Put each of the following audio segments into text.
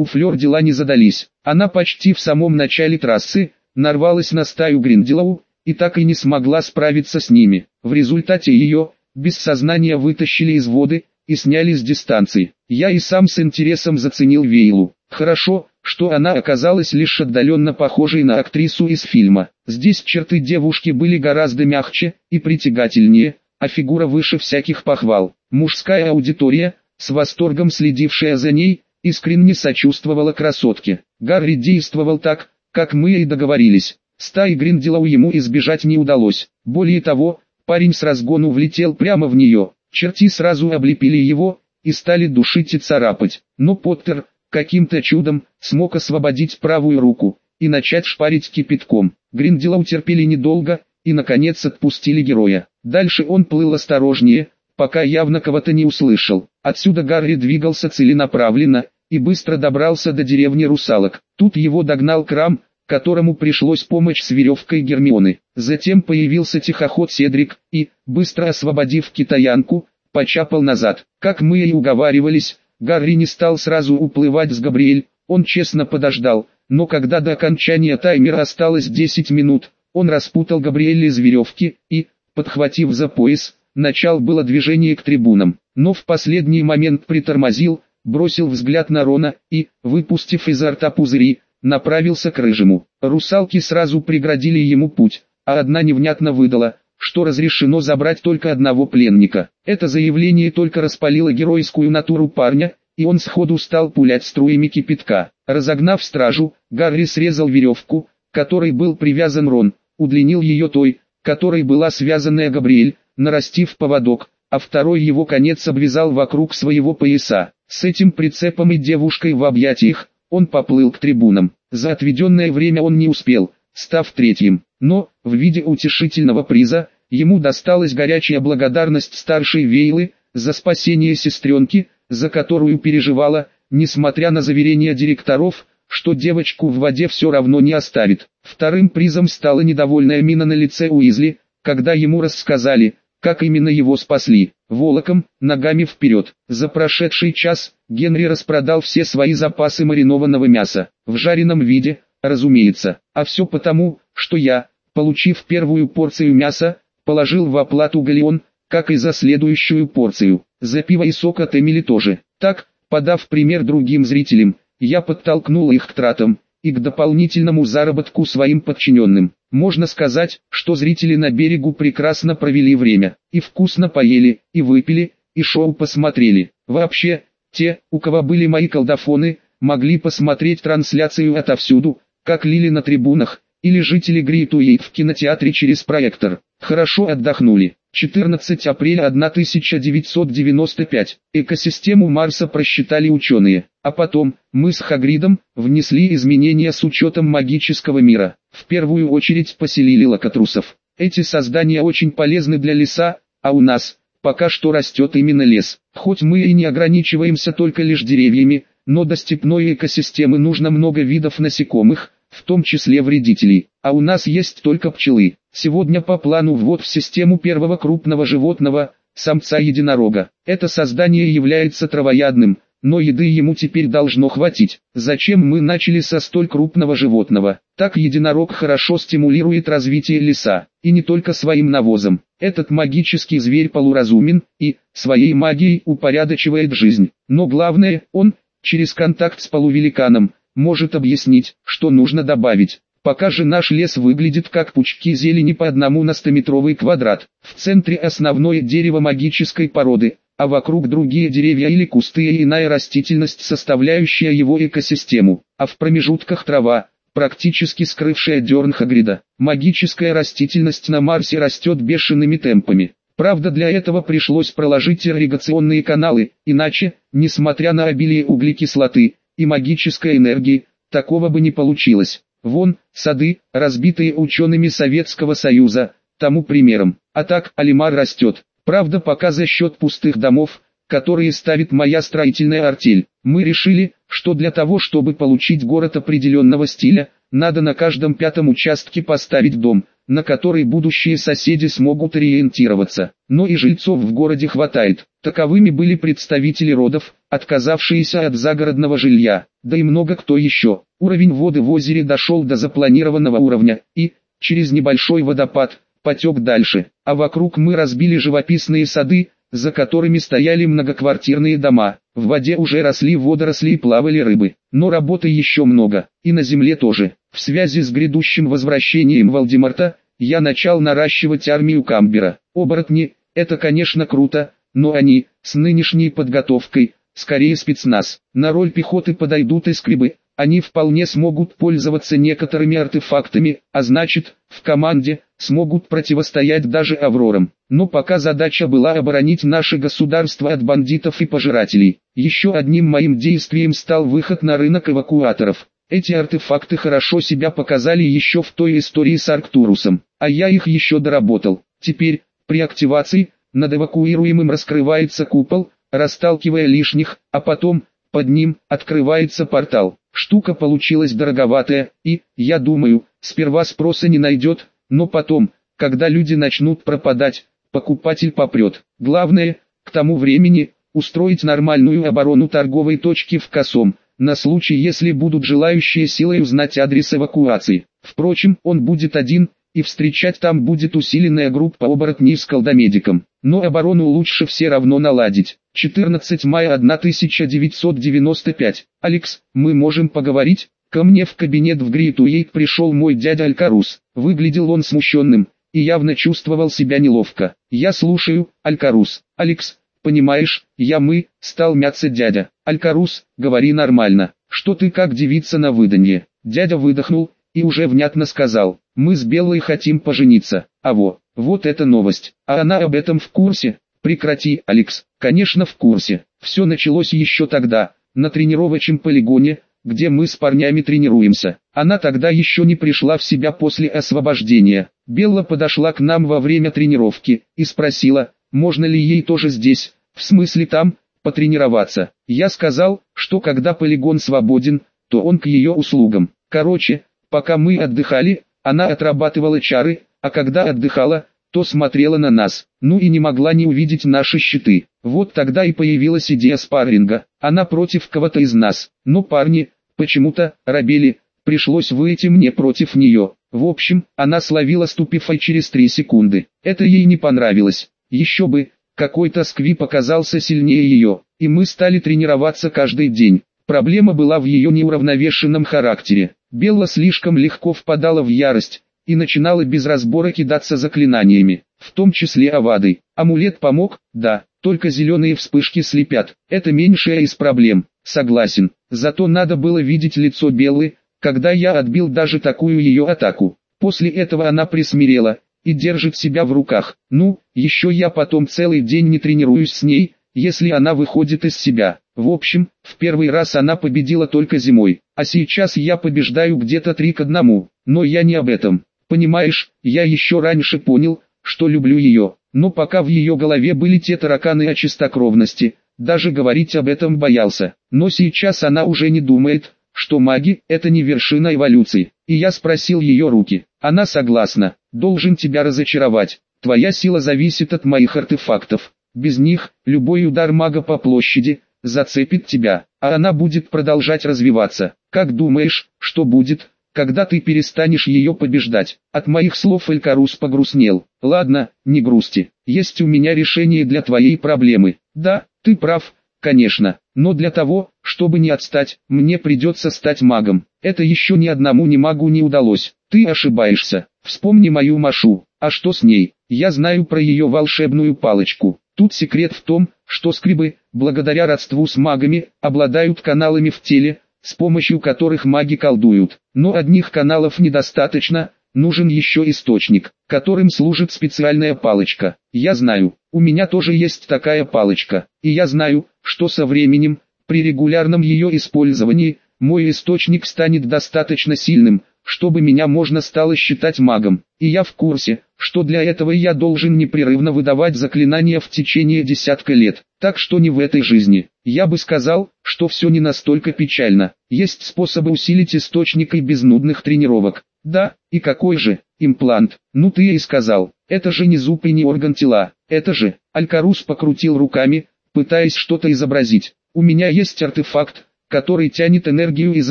у Флёр дела не задались. Она почти в самом начале трассы, нарвалась на стаю Гринделоу, и так и не смогла справиться с ними. В результате ее, без сознания вытащили из воды, и сняли с дистанции. Я и сам с интересом заценил Вейлу. Хорошо, что она оказалась лишь отдаленно похожей на актрису из фильма. Здесь черты девушки были гораздо мягче и притягательнее, а фигура выше всяких похвал. Мужская аудитория, с восторгом следившая за ней, искренне сочувствовала красотке. Гарри действовал так, как мы и договорились. Стаи Гринделау ему избежать не удалось. Более того, парень с разгону влетел прямо в нее. Черти сразу облепили его и стали душить и царапать. Но Поттер, каким-то чудом, смог освободить правую руку и начать шпарить кипятком. Гринделау терпели недолго и наконец отпустили героя. Дальше он плыл осторожнее, пока явно кого-то не услышал. Отсюда Гарри двигался целенаправленно и быстро добрался до деревни русалок. Тут его догнал Крам, которому пришлось помочь с веревкой Гермионы. Затем появился тихоход Седрик и, быстро освободив китаянку, почапал назад. Как мы и уговаривались, Гарри не стал сразу уплывать с Габриэль, он честно подождал, но когда до окончания таймера осталось 10 минут, он распутал Габриэль из веревки и, подхватив за пояс, начал было движение к трибунам, но в последний момент притормозил, бросил взгляд на Рона и, выпустив изо рта пузыри, направился к рыжему. Русалки сразу преградили ему путь, а одна невнятно выдала, что разрешено забрать только одного пленника. Это заявление только распалило геройскую натуру парня, и он сходу стал пулять струями кипятка. Разогнав стражу, Гарри срезал веревку, которой был привязан Рон, удлинил ее той, которой была связанная Габриэль, нарастив поводок, а второй его конец обвязал вокруг своего пояса. С этим прицепом и девушкой в объятиях, он поплыл к трибунам. За отведенное время он не успел, став третьим. Но, в виде утешительного приза, ему досталась горячая благодарность старшей Вейлы, за спасение сестренки, за которую переживала, несмотря на заверения директоров, что девочку в воде все равно не оставит. Вторым призом стала недовольная мина на лице Уизли, когда ему рассказали, как именно его спасли, волоком, ногами вперед. За прошедший час, Генри распродал все свои запасы маринованного мяса, в жареном виде, разумеется, а все потому, что я, получив первую порцию мяса, положил в оплату галеон, как и за следующую порцию, за пиво и сок от Эмили тоже. Так, подав пример другим зрителям, я подтолкнул их к тратам, и к дополнительному заработку своим подчиненным. Можно сказать, что зрители на берегу прекрасно провели время, и вкусно поели, и выпили, и шоу посмотрели. Вообще, те, у кого были мои колдофоны, могли посмотреть трансляцию отовсюду, как лили на трибунах, или жители Грейтуэйт в кинотеатре через проектор. Хорошо отдохнули. 14 апреля 1995. Экосистему Марса просчитали ученые. А потом, мы с Хагридом, внесли изменения с учетом магического мира. В первую очередь поселили локотрусов. Эти создания очень полезны для леса, а у нас, пока что растет именно лес. Хоть мы и не ограничиваемся только лишь деревьями, но до степной экосистемы нужно много видов насекомых, в том числе вредителей, а у нас есть только пчелы. Сегодня по плану ввод в систему первого крупного животного, самца единорога. Это создание является травоядным, но еды ему теперь должно хватить. Зачем мы начали со столь крупного животного? Так единорог хорошо стимулирует развитие леса, и не только своим навозом. Этот магический зверь полуразумен, и, своей магией упорядочивает жизнь. Но главное, он, через контакт с полувеликаном, может объяснить, что нужно добавить. Пока же наш лес выглядит как пучки зелени по одному на 100-метровый квадрат. В центре основное дерево магической породы, а вокруг другие деревья или кусты и иная растительность, составляющая его экосистему, а в промежутках трава, практически скрывшая дерн Хагрида. Магическая растительность на Марсе растет бешеными темпами. Правда для этого пришлось проложить ирригационные каналы, иначе, несмотря на обилие углекислоты, и магической энергии, такого бы не получилось. Вон, сады, разбитые учеными Советского Союза, тому примером. А так, Алимар растет. Правда пока за счет пустых домов, которые ставит моя строительная артель. Мы решили, что для того, чтобы получить город определенного стиля, надо на каждом пятом участке поставить дом, на который будущие соседи смогут ориентироваться. Но и жильцов в городе хватает. Таковыми были представители родов, отказавшиеся от загородного жилья, да и много кто еще. Уровень воды в озере дошел до запланированного уровня, и, через небольшой водопад, потек дальше, а вокруг мы разбили живописные сады, за которыми стояли многоквартирные дома. В воде уже росли водоросли и плавали рыбы, но работы еще много, и на земле тоже. В связи с грядущим возвращением Валдемарта, я начал наращивать армию Камбера. Оборотни, это конечно круто, но они, с нынешней подготовкой, скорее спецназ. На роль пехоты подойдут и скрибы, они вполне смогут пользоваться некоторыми артефактами, а значит, в команде, смогут противостоять даже Аврорам. Но пока задача была оборонить наше государство от бандитов и пожирателей. Еще одним моим действием стал выход на рынок эвакуаторов. Эти артефакты хорошо себя показали еще в той истории с Арктурусом, а я их еще доработал. Теперь, при активации, над эвакуируемым раскрывается купол, расталкивая лишних, а потом, под ним, открывается портал. Штука получилась дороговатая, и, я думаю, сперва спроса не найдет, но потом, когда люди начнут пропадать, покупатель попрет. Главное, к тому времени, устроить нормальную оборону торговой точки в Косом, на случай если будут желающие силой узнать адрес эвакуации. Впрочем, он будет один, и встречать там будет усиленная группа оборотней с колдомедиком. Но оборону лучше все равно наладить. 14 мая 1995. Алекс, мы можем поговорить? Ко мне в кабинет в Гритуейт пришел мой дядя Алькарус. Выглядел он смущенным, и явно чувствовал себя неловко. Я слушаю, Алькарус. Алекс, понимаешь, я мы, стал мяться дядя. Алькарус, говори нормально. Что ты как девица на выданье? Дядя выдохнул, и уже внятно сказал, мы с Белой хотим пожениться. А во, вот эта новость. А она об этом в курсе? Прекрати, Алекс. Конечно в курсе. Все началось еще тогда, на тренировочном полигоне, где мы с парнями тренируемся. Она тогда еще не пришла в себя после освобождения. Белла подошла к нам во время тренировки и спросила, можно ли ей тоже здесь, в смысле там, потренироваться. Я сказал, что когда полигон свободен, то он к ее услугам. Короче, пока мы отдыхали, она отрабатывала чары, а когда отдыхала, то смотрела на нас, ну и не могла не увидеть наши щиты. Вот тогда и появилась идея спарринга, она против кого-то из нас, но парни, почему-то, робели, пришлось выйти мне против нее. В общем, она словила ступифай через три секунды. Это ей не понравилось. Еще бы, какой-то сквип оказался сильнее ее, и мы стали тренироваться каждый день. Проблема была в ее неуравновешенном характере. Белла слишком легко впадала в ярость, и начинала без разбора кидаться заклинаниями, в том числе авадой. Амулет помог, да, только зеленые вспышки слепят, это меньшая из проблем, согласен. Зато надо было видеть лицо Беллы, когда я отбил даже такую ее атаку. После этого она присмирела, и держит себя в руках. Ну, еще я потом целый день не тренируюсь с ней, если она выходит из себя. В общем, в первый раз она победила только зимой, а сейчас я побеждаю где-то три к одному, но я не об этом. Понимаешь, я еще раньше понял, что люблю ее, но пока в ее голове были те тараканы о чистокровности, даже говорить об этом боялся. Но сейчас она уже не думает, что маги – это не вершина эволюции. И я спросил ее руки. Она согласна, должен тебя разочаровать. Твоя сила зависит от моих артефактов. Без них, любой удар мага по площади, зацепит тебя, а она будет продолжать развиваться. Как думаешь, что будет, когда ты перестанешь ее побеждать. От моих слов Элькарус погрустнел. Ладно, не грусти, есть у меня решение для твоей проблемы. Да, ты прав, конечно, но для того, чтобы не отстать, мне придется стать магом. Это еще ни одному не магу не удалось. Ты ошибаешься. Вспомни мою Машу. А что с ней? Я знаю про ее волшебную палочку. Тут секрет в том, что скрибы, благодаря родству с магами, обладают каналами в теле, с помощью которых маги колдуют. Но одних каналов недостаточно, нужен еще источник, которым служит специальная палочка. Я знаю, у меня тоже есть такая палочка, и я знаю, что со временем, при регулярном ее использовании, мой источник станет достаточно сильным, чтобы меня можно стало считать магом. И я в курсе, что для этого я должен непрерывно выдавать заклинания в течение десятка лет. Так что не в этой жизни. Я бы сказал, что все не настолько печально. Есть способы усилить источник и без нудных тренировок. Да, и какой же, имплант, ну ты и сказал, это же не зуб и не орган тела, это же, Алькарус покрутил руками, пытаясь что-то изобразить. У меня есть артефакт, который тянет энергию из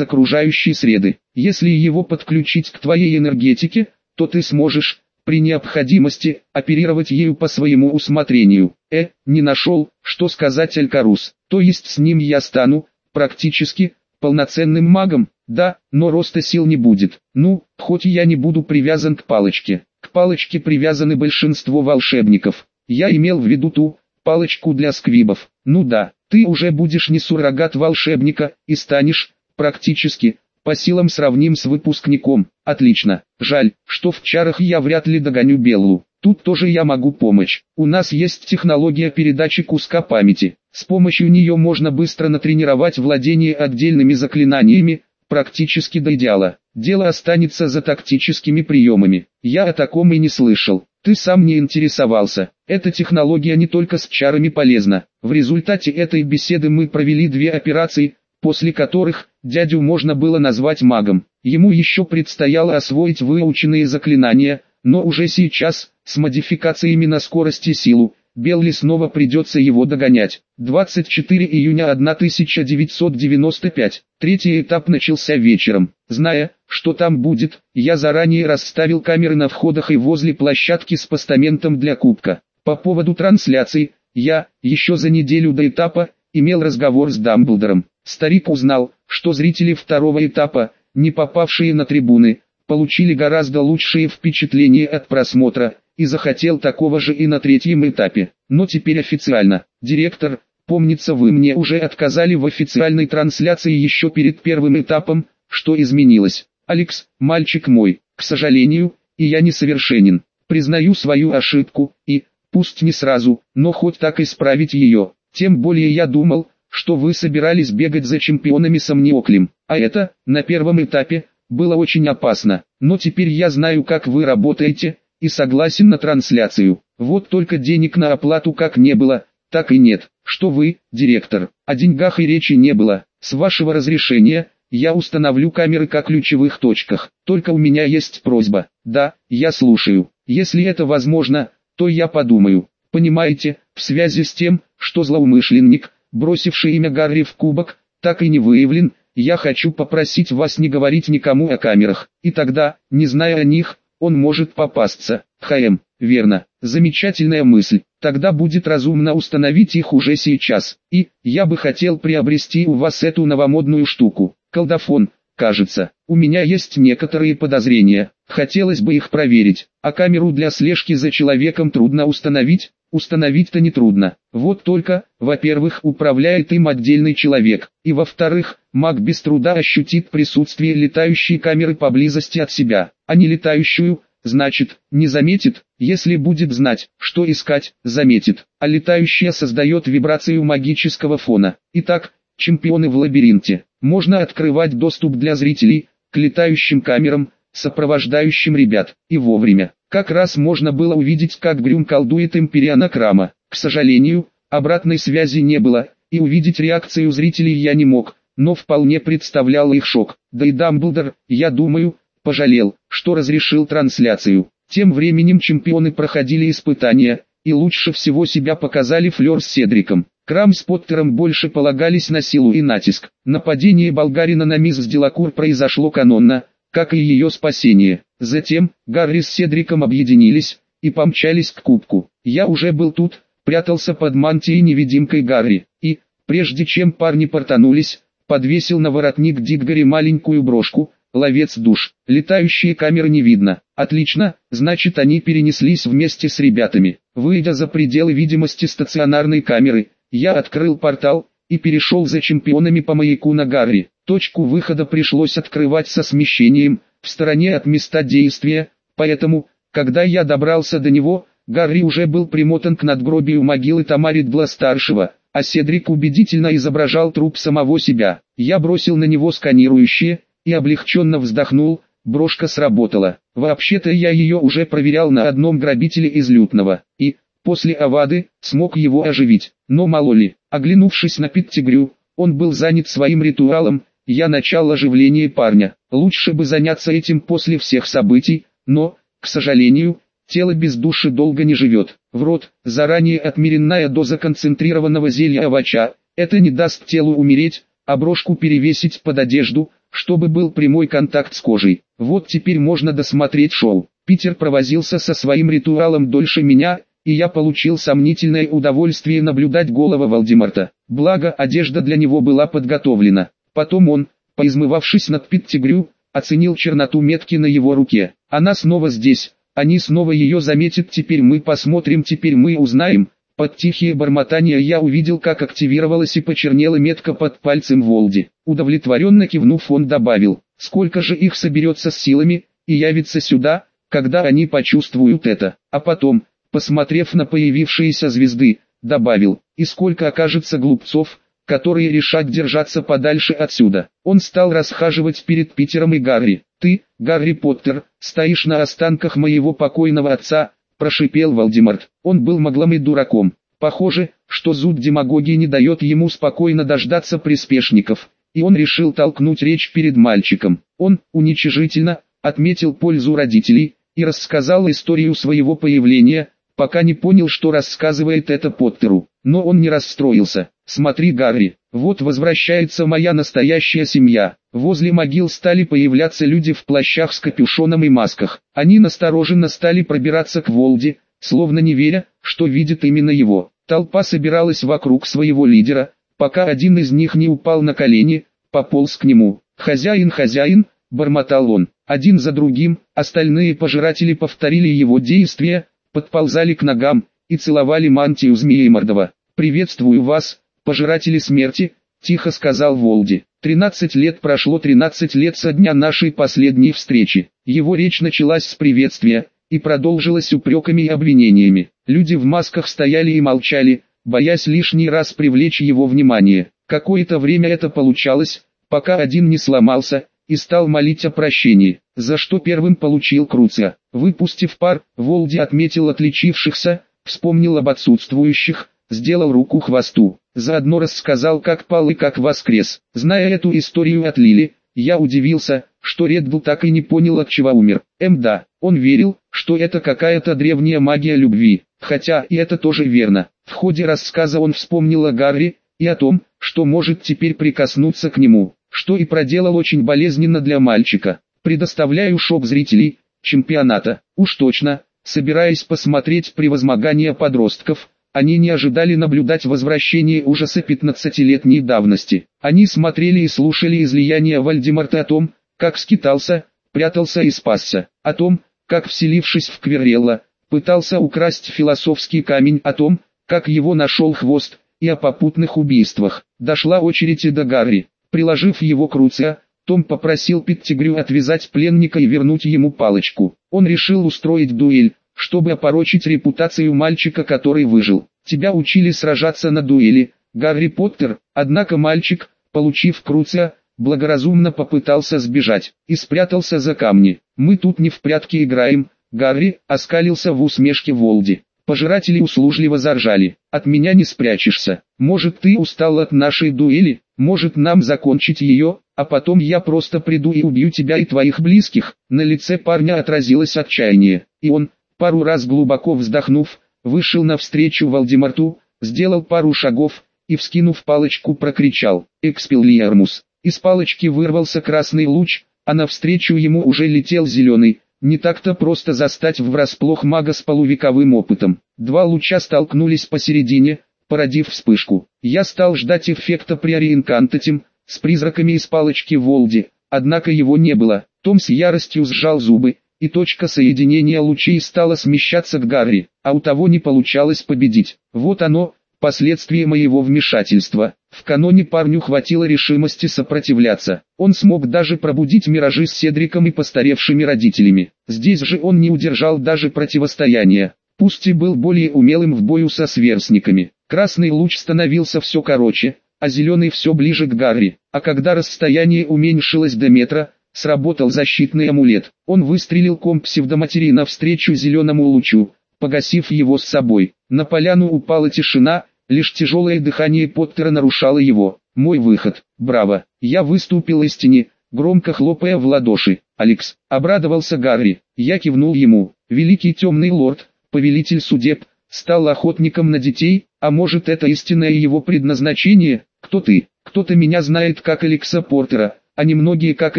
окружающей среды. Если его подключить к твоей энергетике, то ты сможешь, при необходимости, оперировать ею по своему усмотрению. Э, не нашел, что сказать Алькарус, то есть с ним я стану, практически, полноценным магом, да, но роста сил не будет. Ну, хоть я не буду привязан к палочке. К палочке привязаны большинство волшебников. Я имел в виду ту, палочку для сквибов. Ну да, ты уже будешь не суррогат волшебника, и станешь, практически, по силам сравним с выпускником. Отлично. Жаль, что в чарах я вряд ли догоню Беллу. Тут тоже я могу помочь. У нас есть технология передачи куска памяти. С помощью нее можно быстро натренировать владение отдельными заклинаниями, практически до идеала. Дело останется за тактическими приемами. Я о таком и не слышал. Ты сам не интересовался. Эта технология не только с чарами полезна. В результате этой беседы мы провели две операции, после которых дядю можно было назвать магом. Ему еще предстояло освоить выученные заклинания, но уже сейчас, с модификациями на скорость и силу, Белли снова придется его догонять. 24 июня 1995. Третий этап начался вечером. Зная, что там будет, я заранее расставил камеры на входах и возле площадки с постаментом для кубка. По поводу трансляции, я, еще за неделю до этапа, имел разговор с Дамблдором. Старик узнал, что зрители второго этапа, не попавшие на трибуны, получили гораздо лучшие впечатления от просмотра, и захотел такого же и на третьем этапе. Но теперь официально. Директор, помнится вы мне уже отказали в официальной трансляции еще перед первым этапом, что изменилось. Алекс, мальчик мой, к сожалению, и я несовершенен. Признаю свою ошибку, и, пусть не сразу, но хоть так исправить ее. Тем более я думал, что вы собирались бегать за чемпионами с Амниоклем, а это, на первом этапе, было очень опасно. Но теперь я знаю как вы работаете, и согласен на трансляцию. Вот только денег на оплату как не было, так и нет. Что вы, директор, о деньгах и речи не было. С вашего разрешения, я установлю камеры как ключевых точках. Только у меня есть просьба. Да, я слушаю. Если это возможно, то я подумаю. Понимаете, в связи с тем, что злоумышленник, бросивший имя Гарри в кубок, так и не выявлен, я хочу попросить вас не говорить никому о камерах. И тогда, не зная о них, он может попасться. ХМ, верно, замечательная мысль. Тогда будет разумно установить их уже сейчас. И, я бы хотел приобрести у вас эту новомодную штуку. Колдофон, кажется. У меня есть некоторые подозрения. Хотелось бы их проверить. А камеру для слежки за человеком трудно установить? Установить-то нетрудно. Вот только, во-первых, управляет им отдельный человек, и во-вторых, маг без труда ощутит присутствие летающей камеры поблизости от себя, а не летающую, значит, не заметит, если будет знать, что искать, заметит, а летающая создает вибрацию магического фона. Итак, чемпионы в лабиринте. Можно открывать доступ для зрителей, к летающим камерам, сопровождающим ребят, и вовремя. Как раз можно было увидеть, как Грюм колдует Империана Крама. К сожалению, обратной связи не было, и увидеть реакцию зрителей я не мог, но вполне представлял их шок. Да и Дамблдор, я думаю, пожалел, что разрешил трансляцию. Тем временем чемпионы проходили испытания, и лучше всего себя показали Флёр с Седриком. Крам с Поттером больше полагались на силу и натиск. Нападение болгарина на мисс Делакур произошло канонно, как и ее спасение. Затем, Гарри с Седриком объединились, и помчались к кубку. Я уже был тут, прятался под мантией невидимкой Гарри, и, прежде чем парни портанулись, подвесил на воротник Диггари маленькую брошку, ловец душ. Летающие камеры не видно. Отлично, значит они перенеслись вместе с ребятами. Выйдя за пределы видимости стационарной камеры, я открыл портал, и перешел за чемпионами по маяку на Гарри. Точку выхода пришлось открывать со смещением, в стороне от места действия, поэтому, когда я добрался до него, Гарри уже был примотан к надгробию могилы Тамаридгла-старшего, а Седрик убедительно изображал труп самого себя. Я бросил на него сканирующее, и облегченно вздохнул, брошка сработала. Вообще-то я ее уже проверял на одном грабителе из лютного, и, после авады, смог его оживить. Но мало ли, оглянувшись на Питтигрю, он был занят своим ритуалом, я начал оживление парня. Лучше бы заняться этим после всех событий, но, к сожалению, тело без души долго не живет. В рот, заранее отмеренная доза концентрированного зелья овоща, это не даст телу умереть, а брошку перевесить под одежду, чтобы был прямой контакт с кожей. Вот теперь можно досмотреть шоу. Питер провозился со своим ритуалом дольше меня, и я получил сомнительное удовольствие наблюдать голова Валдемарта. Благо одежда для него была подготовлена. Потом он, поизмывавшись над Питтигрю, оценил черноту метки на его руке. Она снова здесь, они снова ее заметят, теперь мы посмотрим, теперь мы узнаем. Под тихие бормотания я увидел, как активировалась и почернела метка под пальцем Волди. Удовлетворенно кивнув он добавил, сколько же их соберется с силами, и явится сюда, когда они почувствуют это. А потом, посмотрев на появившиеся звезды, добавил, и сколько окажется глупцов, которые решат держаться подальше отсюда. Он стал расхаживать перед Питером и Гарри. «Ты, Гарри Поттер, стоишь на останках моего покойного отца», прошипел Валдемарт. Он был моглом и дураком. Похоже, что зуд демагогии не дает ему спокойно дождаться приспешников, и он решил толкнуть речь перед мальчиком. Он, уничижительно, отметил пользу родителей, и рассказал историю своего появления, пока не понял, что рассказывает это Поттеру. Но он не расстроился. «Смотри, Гарри, вот возвращается моя настоящая семья». Возле могил стали появляться люди в плащах с капюшоном и масках. Они настороженно стали пробираться к Волде, словно не веря, что видит именно его. Толпа собиралась вокруг своего лидера, пока один из них не упал на колени, пополз к нему. «Хозяин, хозяин!» – бормотал он. Один за другим, остальные пожиратели повторили его действия, подползали к ногам и целовали мантию Змеемордова. «Приветствую вас, пожиратели смерти», – тихо сказал Волди. «Тринадцать лет прошло тринадцать лет со дня нашей последней встречи». Его речь началась с приветствия и продолжилась упреками и обвинениями. Люди в масках стояли и молчали, боясь лишний раз привлечь его внимание. Какое-то время это получалось, пока один не сломался и стал молить о прощении, за что первым получил Круция. Выпустив пар, Волди отметил отличившихся, вспомнил об отсутствующих, сделал руку хвосту. Заодно рассказал, как пал и как воскрес. Зная эту историю от Лили, я удивился, что Реддл так и не понял от чего умер. М да, он верил, что это какая-то древняя магия любви, хотя и это тоже верно. В ходе рассказа он вспомнил о Гарри, и о том, что может теперь прикоснуться к нему, что и проделал очень болезненно для мальчика. Предоставляю шок зрителей, чемпионата, уж точно, собираясь посмотреть превозмогание подростков, они не ожидали наблюдать возвращение ужаса 15-летней давности. Они смотрели и слушали излияния Вальдемарта о том, как скитался, прятался и спасся, о том, как вселившись в Кверрелла, пытался украсть философский камень, о том, как его нашел хвост, и о попутных убийствах. Дошла очередь и до Гарри. Приложив его к руце, том попросил Питтигрю отвязать пленника и вернуть ему палочку. Он решил устроить дуэль, чтобы опорочить репутацию мальчика, который выжил. Тебя учили сражаться на дуэли, Гарри Поттер, однако мальчик, получив круца, благоразумно попытался сбежать и спрятался за камни. Мы тут не в прятки играем, Гарри, оскалился в усмешке Волди. Пожиратели услужливо заржали. От меня не спрячешься. Может ты устал от нашей дуэли? Может нам закончить ее, а потом я просто приду и убью тебя и твоих близких? На лице парня отразилось отчаяние. И он, пару раз глубоко вздохнув, вышел навстречу Валдемарту, сделал пару шагов и, вскинув палочку, прокричал «Экспеллиармус». Из палочки вырвался красный луч, а навстречу ему уже летел зеленый, не так-то просто застать врасплох мага с полувековым опытом. Два луча столкнулись посередине, породив вспышку. Я стал ждать эффекта при ориентантатим, с призраками из палочки Волди, однако его не было. Том с яростью сжал зубы, и точка соединения лучей стала смещаться к Гарри, а у того не получалось победить. Вот оно, последствия моего вмешательства. В каноне парню хватило решимости сопротивляться. Он смог даже пробудить миражи с Седриком и постаревшими родителями. Здесь же он не удержал даже противостояния. Пусть и был более умелым в бою со сверстниками. Красный луч становился все короче, а зеленый все ближе к Гарри. А когда расстояние уменьшилось до метра, сработал защитный амулет. Он выстрелил комп псевдоматерии навстречу зеленому лучу, погасив его с собой. На поляну упала тишина, лишь тяжелое дыхание Поттера нарушало его. Мой выход, браво, я выступил из тени, громко хлопая в ладоши. Алекс, обрадовался Гарри, я кивнул ему. Великий темный лорд, повелитель судеб, стал охотником на детей, а может это истинное его предназначение? Кто ты? Кто-то меня знает как Алекса Портера, а немногие как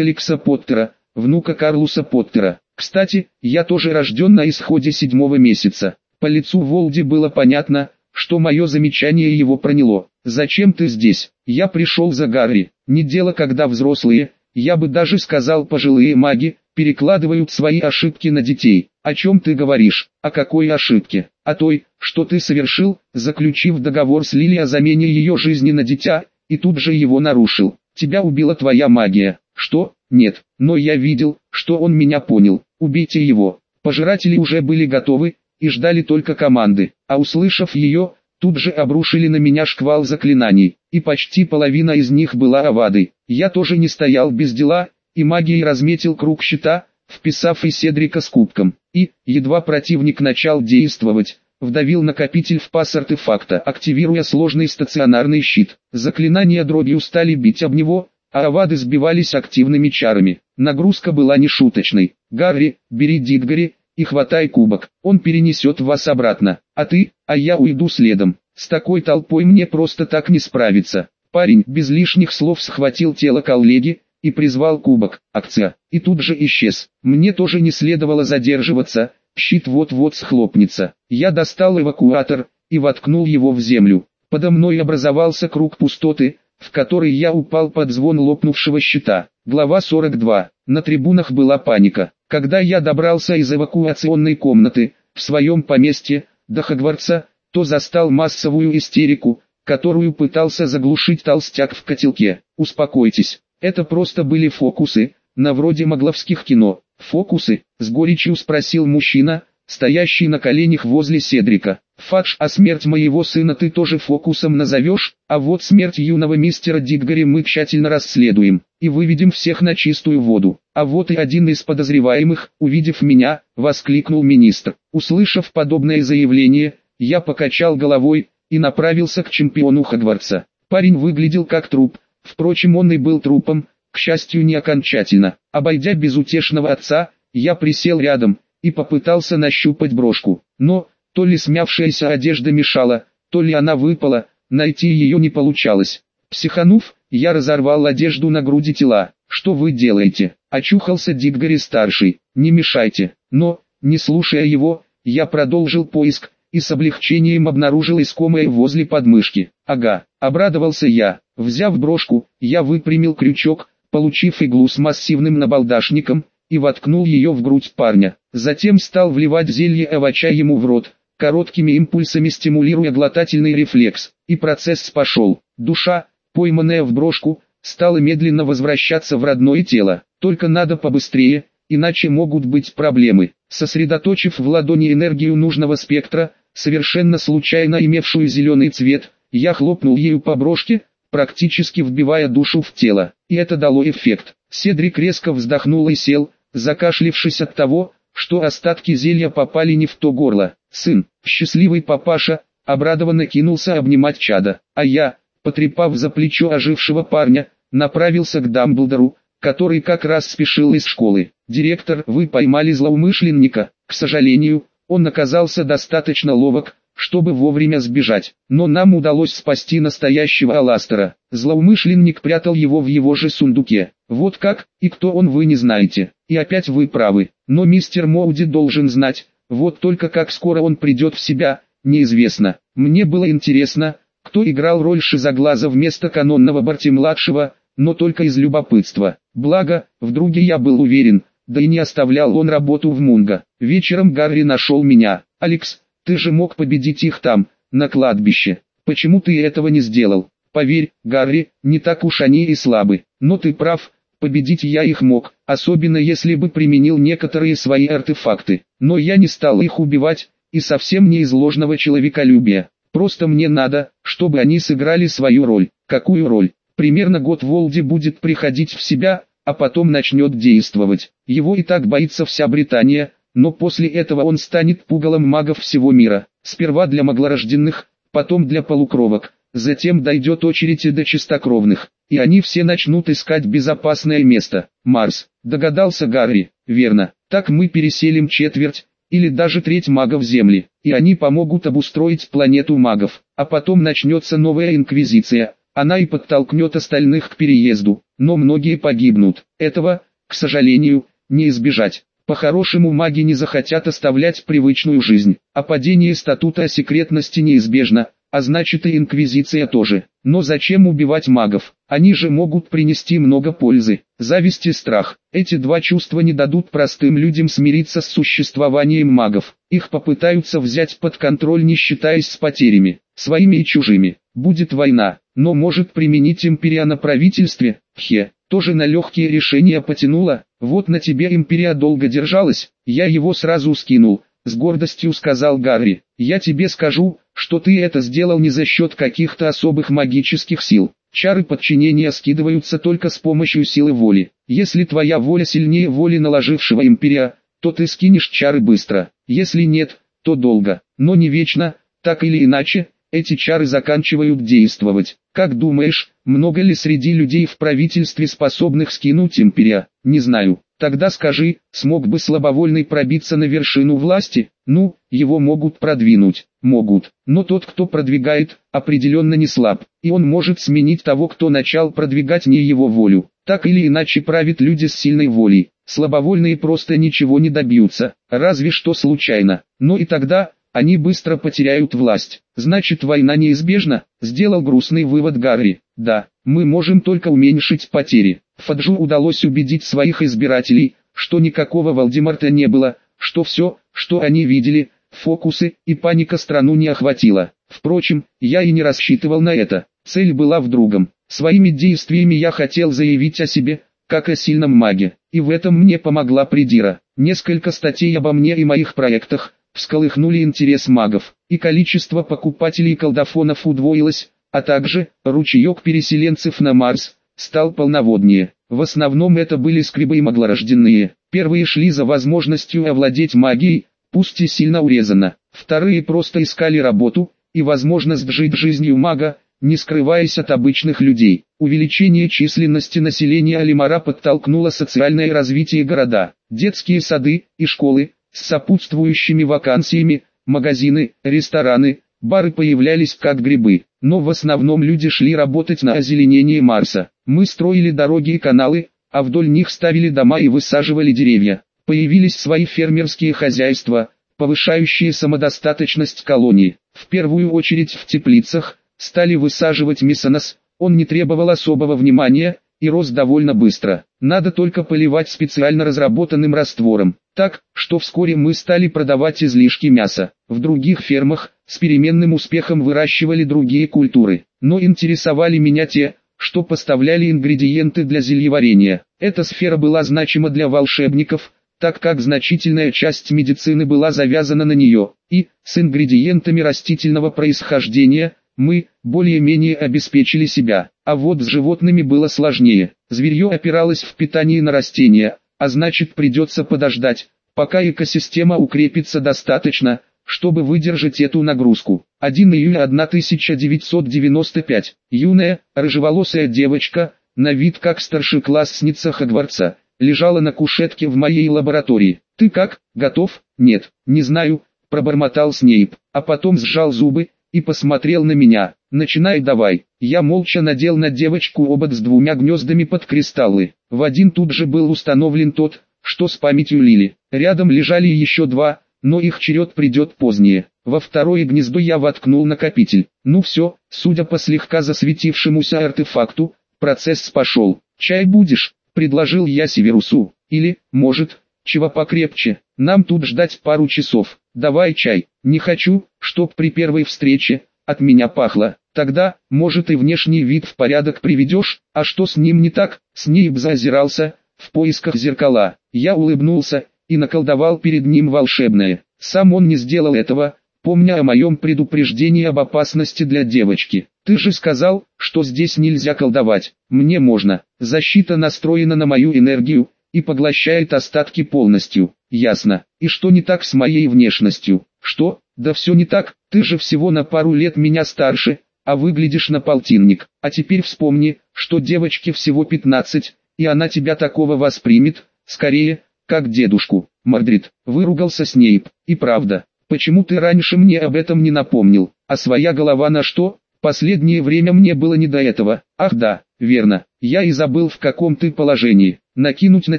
Алекса Поттера, внука Карлуса Поттера. Кстати, я тоже рожден на исходе седьмого месяца. По лицу Волди было понятно, что мое замечание его проняло. «Зачем ты здесь? Я пришел за Гарри. Не дело, когда взрослые, я бы даже сказал пожилые маги, перекладывают свои ошибки на детей. О чем ты говоришь? О какой ошибке? О той, что ты совершил, заключив договор с Лили о замене ее жизни на дитя, и тут же его нарушил. Тебя убила твоя магия. Что? Нет, но я видел, что он меня понял. Убейте его. Пожиратели уже были готовы и ждали только команды, а услышав ее, тут же обрушили на меня шквал заклинаний, и почти половина из них была авадой. Я тоже не стоял без дела, и магией разметил круг щита, вписав и Седрика с кубком, и, едва противник начал действовать, вдавил накопитель в паз артефакта, активируя сложный стационарный щит. Заклинания дробью стали бить об него, а авады сбивались активными чарами. Нагрузка была нешуточной. «Гарри, бери Дитгари и хватай кубок, он перенесет вас обратно, а ты, а я уйду следом. С такой толпой мне просто так не справиться». Парень без лишних слов схватил тело коллеги и призвал кубок, акция, и тут же исчез. Мне тоже не следовало задерживаться, Щит вот-вот схлопнется. Я достал эвакуатор и воткнул его в землю. Подо мной образовался круг пустоты, в который я упал под звон лопнувшего щита. Глава 42. На трибунах была паника. Когда я добрался из эвакуационной комнаты, в своем поместье, до Хогвартса, то застал массовую истерику, которую пытался заглушить толстяк в котелке. Успокойтесь, это просто были фокусы, на вроде могловских кино. «Фокусы?» — с горечью спросил мужчина, стоящий на коленях возле Седрика. «Фадж, а смерть моего сына ты тоже фокусом назовешь? А вот смерть юного мистера Диггари мы тщательно расследуем и выведем всех на чистую воду. А вот и один из подозреваемых, увидев меня, воскликнул министр. Услышав подобное заявление, я покачал головой и направился к чемпиону Хогвартса. Парень выглядел как труп, впрочем он и был трупом, к счастью не окончательно. Обойдя безутешного отца, я присел рядом и попытался нащупать брошку. Но, то ли смявшаяся одежда мешала, то ли она выпала, найти ее не получалось. Психанув, я разорвал одежду на груди тела. «Что вы делаете?» Очухался Диггари-старший. «Не мешайте». Но, не слушая его, я продолжил поиск, и с облегчением обнаружил искомое возле подмышки. «Ага», обрадовался я. Взяв брошку, я выпрямил крючок, получив иглу с массивным набалдашником, и воткнул ее в грудь парня. Затем стал вливать зелье овоща ему в рот, короткими импульсами стимулируя глотательный рефлекс, и процесс пошел. Душа, пойманная в брошку, стала медленно возвращаться в родное тело. Только надо побыстрее, иначе могут быть проблемы. Сосредоточив в ладони энергию нужного спектра, совершенно случайно имевшую зеленый цвет, я хлопнул ею по брошке, практически вбивая душу в тело, и это дало эффект. Седрик резко вздохнул и сел, закашлившись от того, что остатки зелья попали не в то горло. Сын, счастливый папаша, обрадованно кинулся обнимать чада, а я, потрепав за плечо ожившего парня, направился к Дамблдору, который как раз спешил из школы. «Директор, вы поймали злоумышленника, к сожалению, он оказался достаточно ловок, чтобы вовремя сбежать. Но нам удалось спасти настоящего Аластера. Злоумышленник прятал его в его же сундуке. Вот как, и кто он вы не знаете. И опять вы правы. Но мистер Моуди должен знать, вот только как скоро он придет в себя, неизвестно. Мне было интересно, кто играл роль Шизоглаза вместо канонного Барти-младшего, но только из любопытства. Благо, в друге я был уверен, да и не оставлял он работу в Мунго. Вечером Гарри нашел меня. «Алекс, ты же мог победить их там, на кладбище. Почему ты этого не сделал? Поверь, Гарри, не так уж они и слабы. Но ты прав, победить я их мог, особенно если бы применил некоторые свои артефакты. Но я не стал их убивать, и совсем не из ложного человеколюбия. Просто мне надо, чтобы они сыграли свою роль. Какую роль? Примерно год Волди будет приходить в себя, а потом начнет действовать. Его и так боится вся Британия, но после этого он станет пугалом магов всего мира. Сперва для маглорожденных, потом для полукровок, затем дойдет очередь и до чистокровных, и они все начнут искать безопасное место. Марс, догадался Гарри, верно, так мы переселим четверть, или даже треть магов Земли, и они помогут обустроить планету магов, а потом начнется новая инквизиция, она и подтолкнет остальных к переезду, но многие погибнут, этого, к сожалению, не избежать. По-хорошему маги не захотят оставлять привычную жизнь, а падение статута о секретности неизбежно, а значит и инквизиция тоже. Но зачем убивать магов? Они же могут принести много пользы. Зависть и страх. Эти два чувства не дадут простым людям смириться с существованием магов. Их попытаются взять под контроль не считаясь с потерями, своими и чужими. Будет война, но может применить империя на правительстве, хе, тоже на легкие решения потянула. Вот на тебе империя долго держалась, я его сразу скинул, с гордостью сказал Гарри. Я тебе скажу, что ты это сделал не за счет каких-то особых магических сил. Чары подчинения скидываются только с помощью силы воли. Если твоя воля сильнее воли наложившего империя, то ты скинешь чары быстро. Если нет, то долго, но не вечно, так или иначе, эти чары заканчивают действовать. Как думаешь, много ли среди людей в правительстве способных скинуть империя? Не знаю. Тогда скажи, смог бы слабовольный пробиться на вершину власти? Ну, его могут продвинуть, могут. Но тот, кто продвигает, определенно не слаб. И он может сменить того, кто начал продвигать не его волю. Так или иначе правят люди с сильной волей. Слабовольные просто ничего не добьются, разве что случайно. Но и тогда, они быстро потеряют власть. Значит война неизбежна, сделал грустный вывод Гарри. Да, мы можем только уменьшить потери. Фаджу удалось убедить своих избирателей, что никакого Валдемарта не было, что все, что они видели, фокусы и паника страну не охватила. Впрочем, я и не рассчитывал на это. Цель была в другом. Своими действиями я хотел заявить о себе, как о сильном маге, и в этом мне помогла Придира. Несколько статей обо мне и моих проектах всколыхнули интерес магов, и количество покупателей колдофонов удвоилось, а также ручеек переселенцев на Марс, стал полноводнее. В основном это были скребы и маглорожденные. Первые шли за возможностью овладеть магией, пусть и сильно урезано. Вторые просто искали работу и возможность жить жизнью мага, не скрываясь от обычных людей. Увеличение численности населения Алимара подтолкнуло социальное развитие города. Детские сады и школы с сопутствующими вакансиями, магазины, рестораны, бары появлялись как грибы но в основном люди шли работать на озеленение Марса. Мы строили дороги и каналы, а вдоль них ставили дома и высаживали деревья. Появились свои фермерские хозяйства, повышающие самодостаточность колонии. В первую очередь в теплицах стали высаживать месонос, он не требовал особого внимания и рос довольно быстро. Надо только поливать специально разработанным раствором. Так, что вскоре мы стали продавать излишки мяса. В других фермах, с переменным успехом выращивали другие культуры. Но интересовали меня те, что поставляли ингредиенты для зельеварения. Эта сфера была значима для волшебников, так как значительная часть медицины была завязана на нее, и, с ингредиентами растительного происхождения, мы, более-менее обеспечили себя. А вот с животными было сложнее. Зверье опиралось в питании на растения, а значит придется подождать, пока экосистема укрепится достаточно, чтобы выдержать эту нагрузку. 1 июля 1995. Юная, рыжеволосая девочка, на вид как старшеклассница Хогвартса, лежала на кушетке в моей лаборатории. «Ты как, готов?» «Нет, не знаю», пробормотал Снейп, а потом сжал зубы и посмотрел на меня. «Начинай давай». Я молча надел на девочку обод с двумя гнездами под кристаллы. В один тут же был установлен тот, что с памятью Лили. Рядом лежали еще два, но их черед придет позднее. Во второе гнездо я воткнул накопитель. Ну все, судя по слегка засветившемуся артефакту, процесс пошел. «Чай будешь?» – предложил я Северусу. «Или, может, чего покрепче, нам тут ждать пару часов. Давай чай, не хочу, чтоб при первой встрече, от меня пахло. Тогда, может и внешний вид в порядок приведешь, а что с ним не так, с ней зазирался, в поисках зеркала. Я улыбнулся, и наколдовал перед ним волшебное. Сам он не сделал этого, помня о моем предупреждении об опасности для девочки. Ты же сказал, что здесь нельзя колдовать. Мне можно. Защита настроена на мою энергию, и поглощает остатки полностью. Ясно. И что не так с моей внешностью? Что? Да все не так, ты же всего на пару лет меня старше, а выглядишь на полтинник. А теперь вспомни, что девочке всего 15, и она тебя такого воспримет, скорее, как дедушку. Мардрид, выругался Снейп, и правда, почему ты раньше мне об этом не напомнил, а своя голова на что? Последнее время мне было не до этого. Ах да, верно, я и забыл в каком ты положении. Накинуть на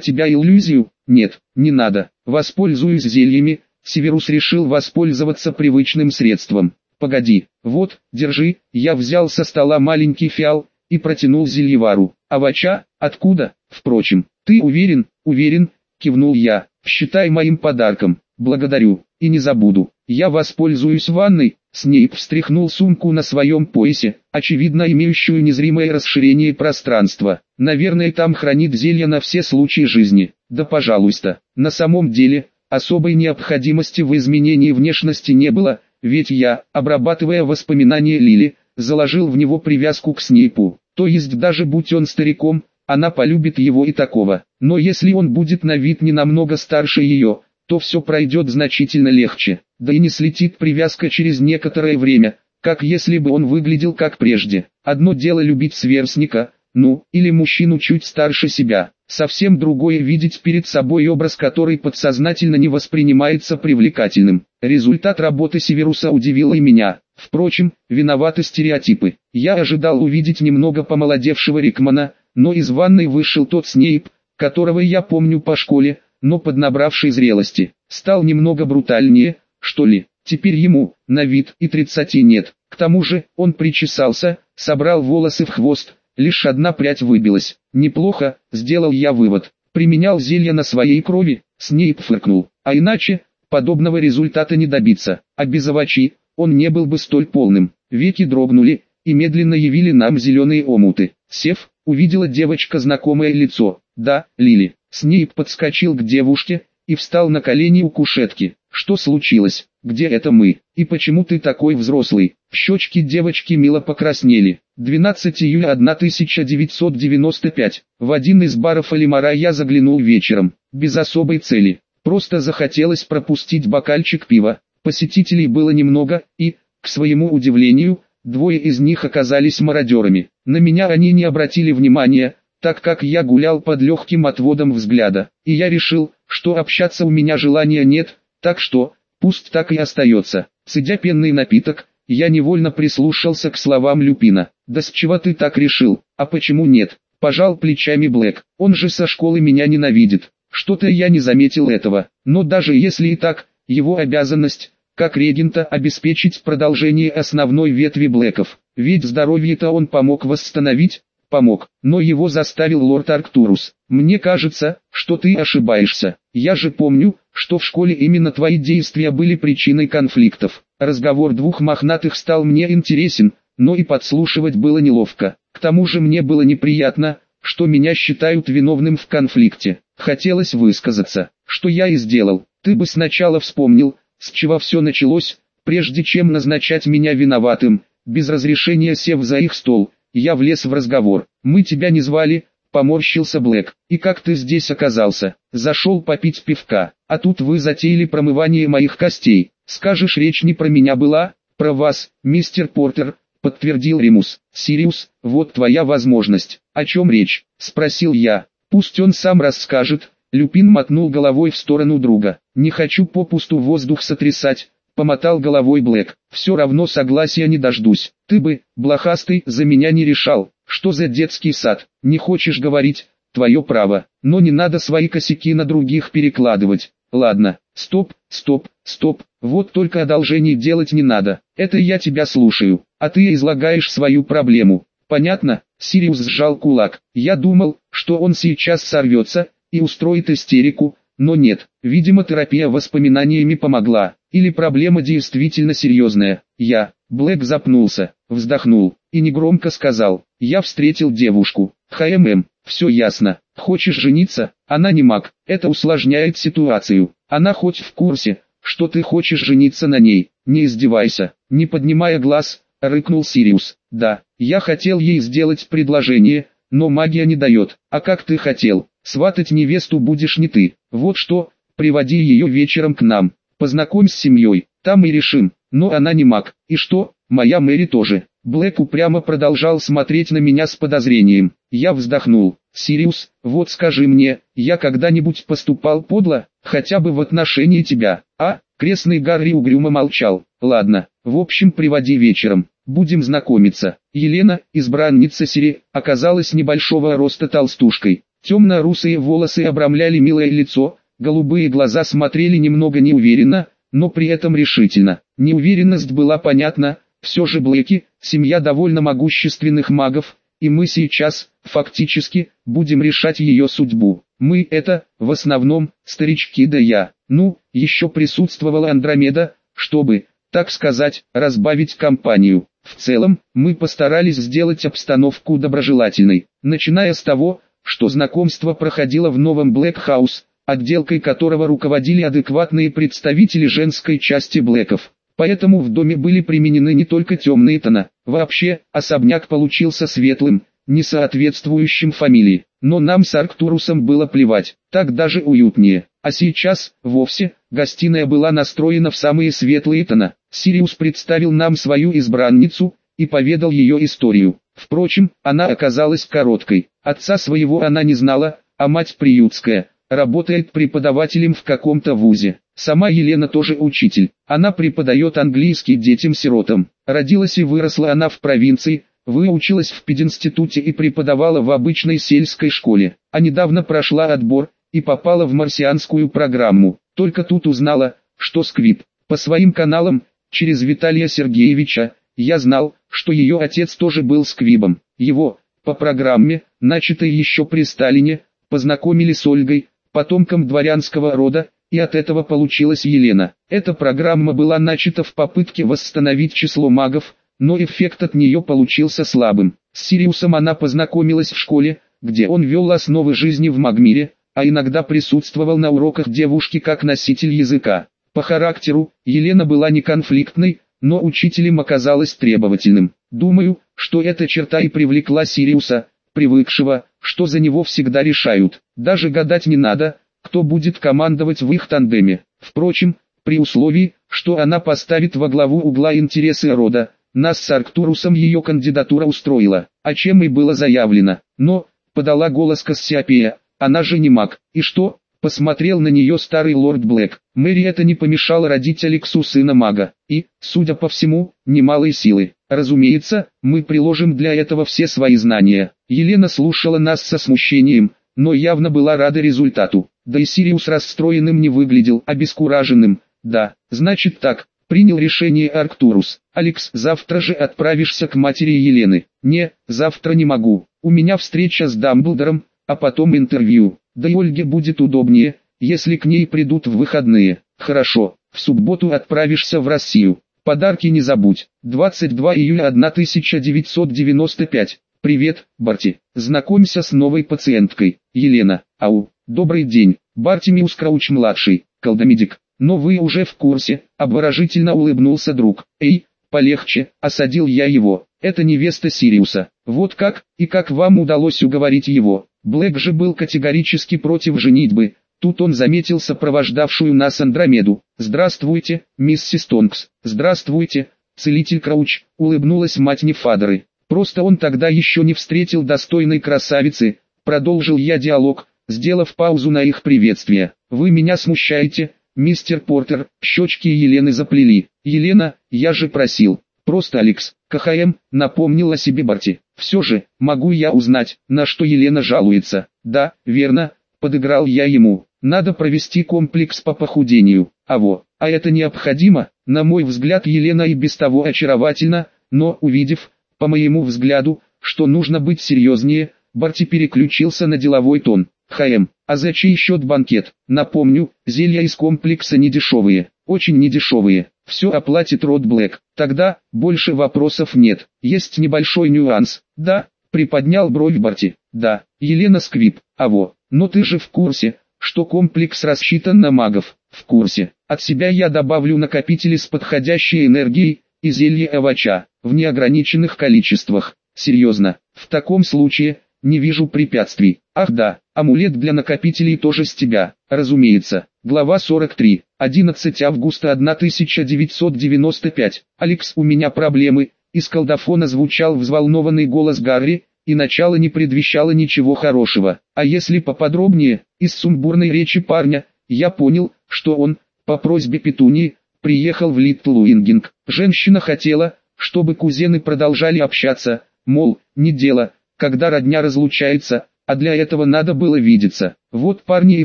тебя иллюзию? Нет, не надо. Воспользуюсь зельями. Северус решил воспользоваться привычным средством. Погоди, вот, держи. Я взял со стола маленький фиал и протянул зельевару. Авача, откуда? Впрочем, ты уверен? Уверен, кивнул я. Считай моим подарком. Благодарю, и не забуду. Я воспользуюсь ванной, Снейп встряхнул сумку на своем поясе, очевидно имеющую незримое расширение пространства. Наверное там хранит зелье на все случаи жизни. Да пожалуйста. На самом деле, особой необходимости в изменении внешности не было, ведь я, обрабатывая воспоминания Лили, заложил в него привязку к Снейпу. То есть даже будь он стариком, она полюбит его и такого. Но если он будет на вид не намного старше ее, то все пройдет значительно легче, да и не слетит привязка через некоторое время, как если бы он выглядел как прежде. Одно дело любить сверстника, ну, или мужчину чуть старше себя, совсем другое видеть перед собой образ, который подсознательно не воспринимается привлекательным. Результат работы Северуса удивил и меня. Впрочем, виноваты стереотипы. Я ожидал увидеть немного помолодевшего Рикмана, но из ванной вышел тот Снейп, которого я помню по школе, но поднабравший зрелости, стал немного брутальнее, что ли. Теперь ему, на вид, и тридцати нет. К тому же, он причесался, собрал волосы в хвост, лишь одна прядь выбилась. Неплохо, сделал я вывод. Применял зелье на своей крови, Снейп фыркнул. А иначе, подобного результата не добиться. А без овощи, он не был бы столь полным. Веки дрогнули, и медленно явили нам зеленые омуты. Сев, увидела девочка знакомое лицо. Да, Лили. Снейп подскочил к девушке и встал на колени у кушетки. Что случилось? Где это мы? И почему ты такой взрослый? Щечки девочки мило покраснели. 12 июля 1995. В один из баров Алимара я заглянул вечером, без особой цели. Просто захотелось пропустить бокальчик пива. Посетителей было немного, и, к своему удивлению, двое из них оказались мародерами. На меня они не обратили внимания, так как я гулял под легким отводом взгляда, и я решил, что общаться у меня желания нет, так что, пусть так и остается. Цедя пенный напиток, я невольно прислушался к словам Люпина. «Да с чего ты так решил? А почему нет?» Пожал плечами Блэк. «Он же со школы меня ненавидит. Что-то я не заметил этого. Но даже если и так, его обязанность, как регента, обеспечить продолжение основной ветви Блэков. Ведь здоровье-то он помог восстановить, помог, но его заставил лорд Арктурус. Мне кажется, что ты ошибаешься. Я же помню, что в школе именно твои действия были причиной конфликтов. Разговор двух мохнатых стал мне интересен, но и подслушивать было неловко. К тому же мне было неприятно, что меня считают виновным в конфликте. Хотелось высказаться, что я и сделал. Ты бы сначала вспомнил, с чего все началось, прежде чем назначать меня виноватым. Без разрешения сев за их стол, я влез в разговор. «Мы тебя не звали», — поморщился Блэк. «И как ты здесь оказался? Зашел попить пивка, а тут вы затеяли промывание моих костей. Скажешь, речь не про меня была, про вас, мистер Портер», — подтвердил Римус. «Сириус, вот твоя возможность». «О чем речь?» — спросил я. «Пусть он сам расскажет». Люпин мотнул головой в сторону друга. «Не хочу попусту воздух сотрясать, Помотал головой Блэк. Все равно согласия не дождусь. Ты бы, блохастый, за меня не решал. Что за детский сад? Не хочешь говорить? Твое право. Но не надо свои косяки на других перекладывать. Ладно, стоп, стоп, стоп. Вот только одолжений делать не надо. Это я тебя слушаю. А ты излагаешь свою проблему. Понятно? Сириус сжал кулак. Я думал, что он сейчас сорвется и устроит истерику, но нет, видимо терапия воспоминаниями помогла, или проблема действительно серьезная. Я, Блэк запнулся, вздохнул, и негромко сказал, я встретил девушку, ХММ, все ясно, хочешь жениться, она не маг, это усложняет ситуацию, она хоть в курсе, что ты хочешь жениться на ней, не издевайся, не поднимая глаз, рыкнул Сириус, да, я хотел ей сделать предложение, но магия не дает. А как ты хотел, сватать невесту будешь не ты. Вот что, приводи ее вечером к нам, познакомь с семьей, там и решим. Но она не маг, и что, моя Мэри тоже. Блэк упрямо продолжал смотреть на меня с подозрением. Я вздохнул. «Сириус, вот скажи мне, я когда-нибудь поступал подло, хотя бы в отношении тебя, а?» Крестный Гарри угрюмо молчал. «Ладно, в общем приводи вечером, будем знакомиться». Елена, избранница Сири, оказалась небольшого роста толстушкой. Темно-русые волосы обрамляли милое лицо, голубые глаза смотрели немного неуверенно, но при этом решительно. Неуверенность была понятна, все же Блэки, семья довольно могущественных магов, и мы сейчас, фактически, будем решать ее судьбу. Мы это, в основном, старички да я. Ну, еще присутствовала Андромеда, чтобы, так сказать, разбавить компанию. В целом, мы постарались сделать обстановку доброжелательной, начиная с того, что знакомство проходило в новом Блэк Хаус, отделкой которого руководили адекватные представители женской части Блэков. Поэтому в доме были применены не только темные тона. Вообще, особняк получился светлым, не соответствующим фамилии. Но нам с Арктурусом было плевать, так даже уютнее. А сейчас, вовсе, гостиная была настроена в самые светлые тона. Сириус представил нам свою избранницу, и поведал ее историю. Впрочем, она оказалась короткой. Отца своего она не знала, а мать приютская, работает преподавателем в каком-то вузе. Сама Елена тоже учитель. Она преподает английский детям-сиротам. Родилась и выросла она в провинции, выучилась в пединституте и преподавала в обычной сельской школе. А недавно прошла отбор и попала в марсианскую программу. Только тут узнала, что Сквип. По своим каналам, через Виталия Сергеевича, я знал, что ее отец тоже был Сквибом. Его, по программе, начатой еще при Сталине, познакомили с Ольгой, потомком дворянского рода, и от этого получилась Елена. Эта программа была начата в попытке восстановить число магов, но эффект от нее получился слабым. С Сириусом она познакомилась в школе, где он вел основы жизни в магмире, а иногда присутствовал на уроках девушки как носитель языка. По характеру, Елена была не конфликтной, но учителем оказалась требовательным. Думаю, что эта черта и привлекла Сириуса, привыкшего, что за него всегда решают. Даже гадать не надо, кто будет командовать в их тандеме. Впрочем, при условии, что она поставит во главу угла интересы рода, нас с Арктурусом ее кандидатура устроила, о чем и было заявлено. Но, подала голос Кассиопея, она же не маг. И что? Посмотрел на нее старый лорд Блэк. Мэри это не помешало родить Алексу сына мага. И, судя по всему, немалой силы. Разумеется, мы приложим для этого все свои знания. Елена слушала нас со смущением, но явно была рада результату. Да и Сириус расстроенным не выглядел, обескураженным. Да, значит так, принял решение Арктурус. Алекс, завтра же отправишься к матери Елены. Не, завтра не могу. У меня встреча с Дамблдором, а потом интервью. Да и Ольге будет удобнее, если к ней придут в выходные. Хорошо, в субботу отправишься в Россию. Подарки не забудь. 22 июля 1995. Привет, Барти. Знакомься с новой пациенткой, Елена. Ау, добрый день, Бартимиус Крауч-младший, колдомедик. Но вы уже в курсе, обворожительно улыбнулся друг. Эй, полегче, осадил я его. Это невеста Сириуса. Вот как, и как вам удалось уговорить его? Блэк же был категорически против женитьбы. Тут он заметил сопровождавшую нас Андромеду. «Здравствуйте, миссис Тонкс». «Здравствуйте, целитель Крауч», улыбнулась мать Нефадеры. Просто он тогда еще не встретил достойной красавицы, продолжил я диалог, сделав паузу на их приветствие. Вы меня смущаете, мистер Портер, щечки Елены заплели. Елена, я же просил. Просто Алекс, КХМ, напомнил о себе Барти. Все же, могу я узнать, на что Елена жалуется. Да, верно, подыграл я ему. Надо провести комплекс по похудению. А во, а это необходимо, на мой взгляд Елена и без того очаровательна, но увидев, по моему взгляду, что нужно быть серьезнее, Барти переключился на деловой тон. ХМ, а за чей счет банкет? Напомню, зелья из комплекса недешевые, очень недешевые. Все оплатит Род Блэк. Тогда, больше вопросов нет. Есть небольшой нюанс. Да, приподнял бровь Барти. Да, Елена Сквип. А во, но ты же в курсе, что комплекс рассчитан на магов. В курсе. От себя я добавлю накопители с подходящей энергией, и зелье овоща, в неограниченных количествах. Серьезно, в таком случае, не вижу препятствий. Ах да, амулет для накопителей тоже с тебя, разумеется. Глава 43. 11 августа 1995. Алекс, у меня проблемы. Из колдофона звучал взволнованный голос Гарри, и начало не предвещало ничего хорошего. А если поподробнее, из сумбурной речи парня, я понял, что он, по просьбе Петунии, приехал в Литл Уингинг. Женщина хотела, чтобы кузены продолжали общаться, мол, не дело, когда родня разлучается, а для этого надо было видеться. Вот парни и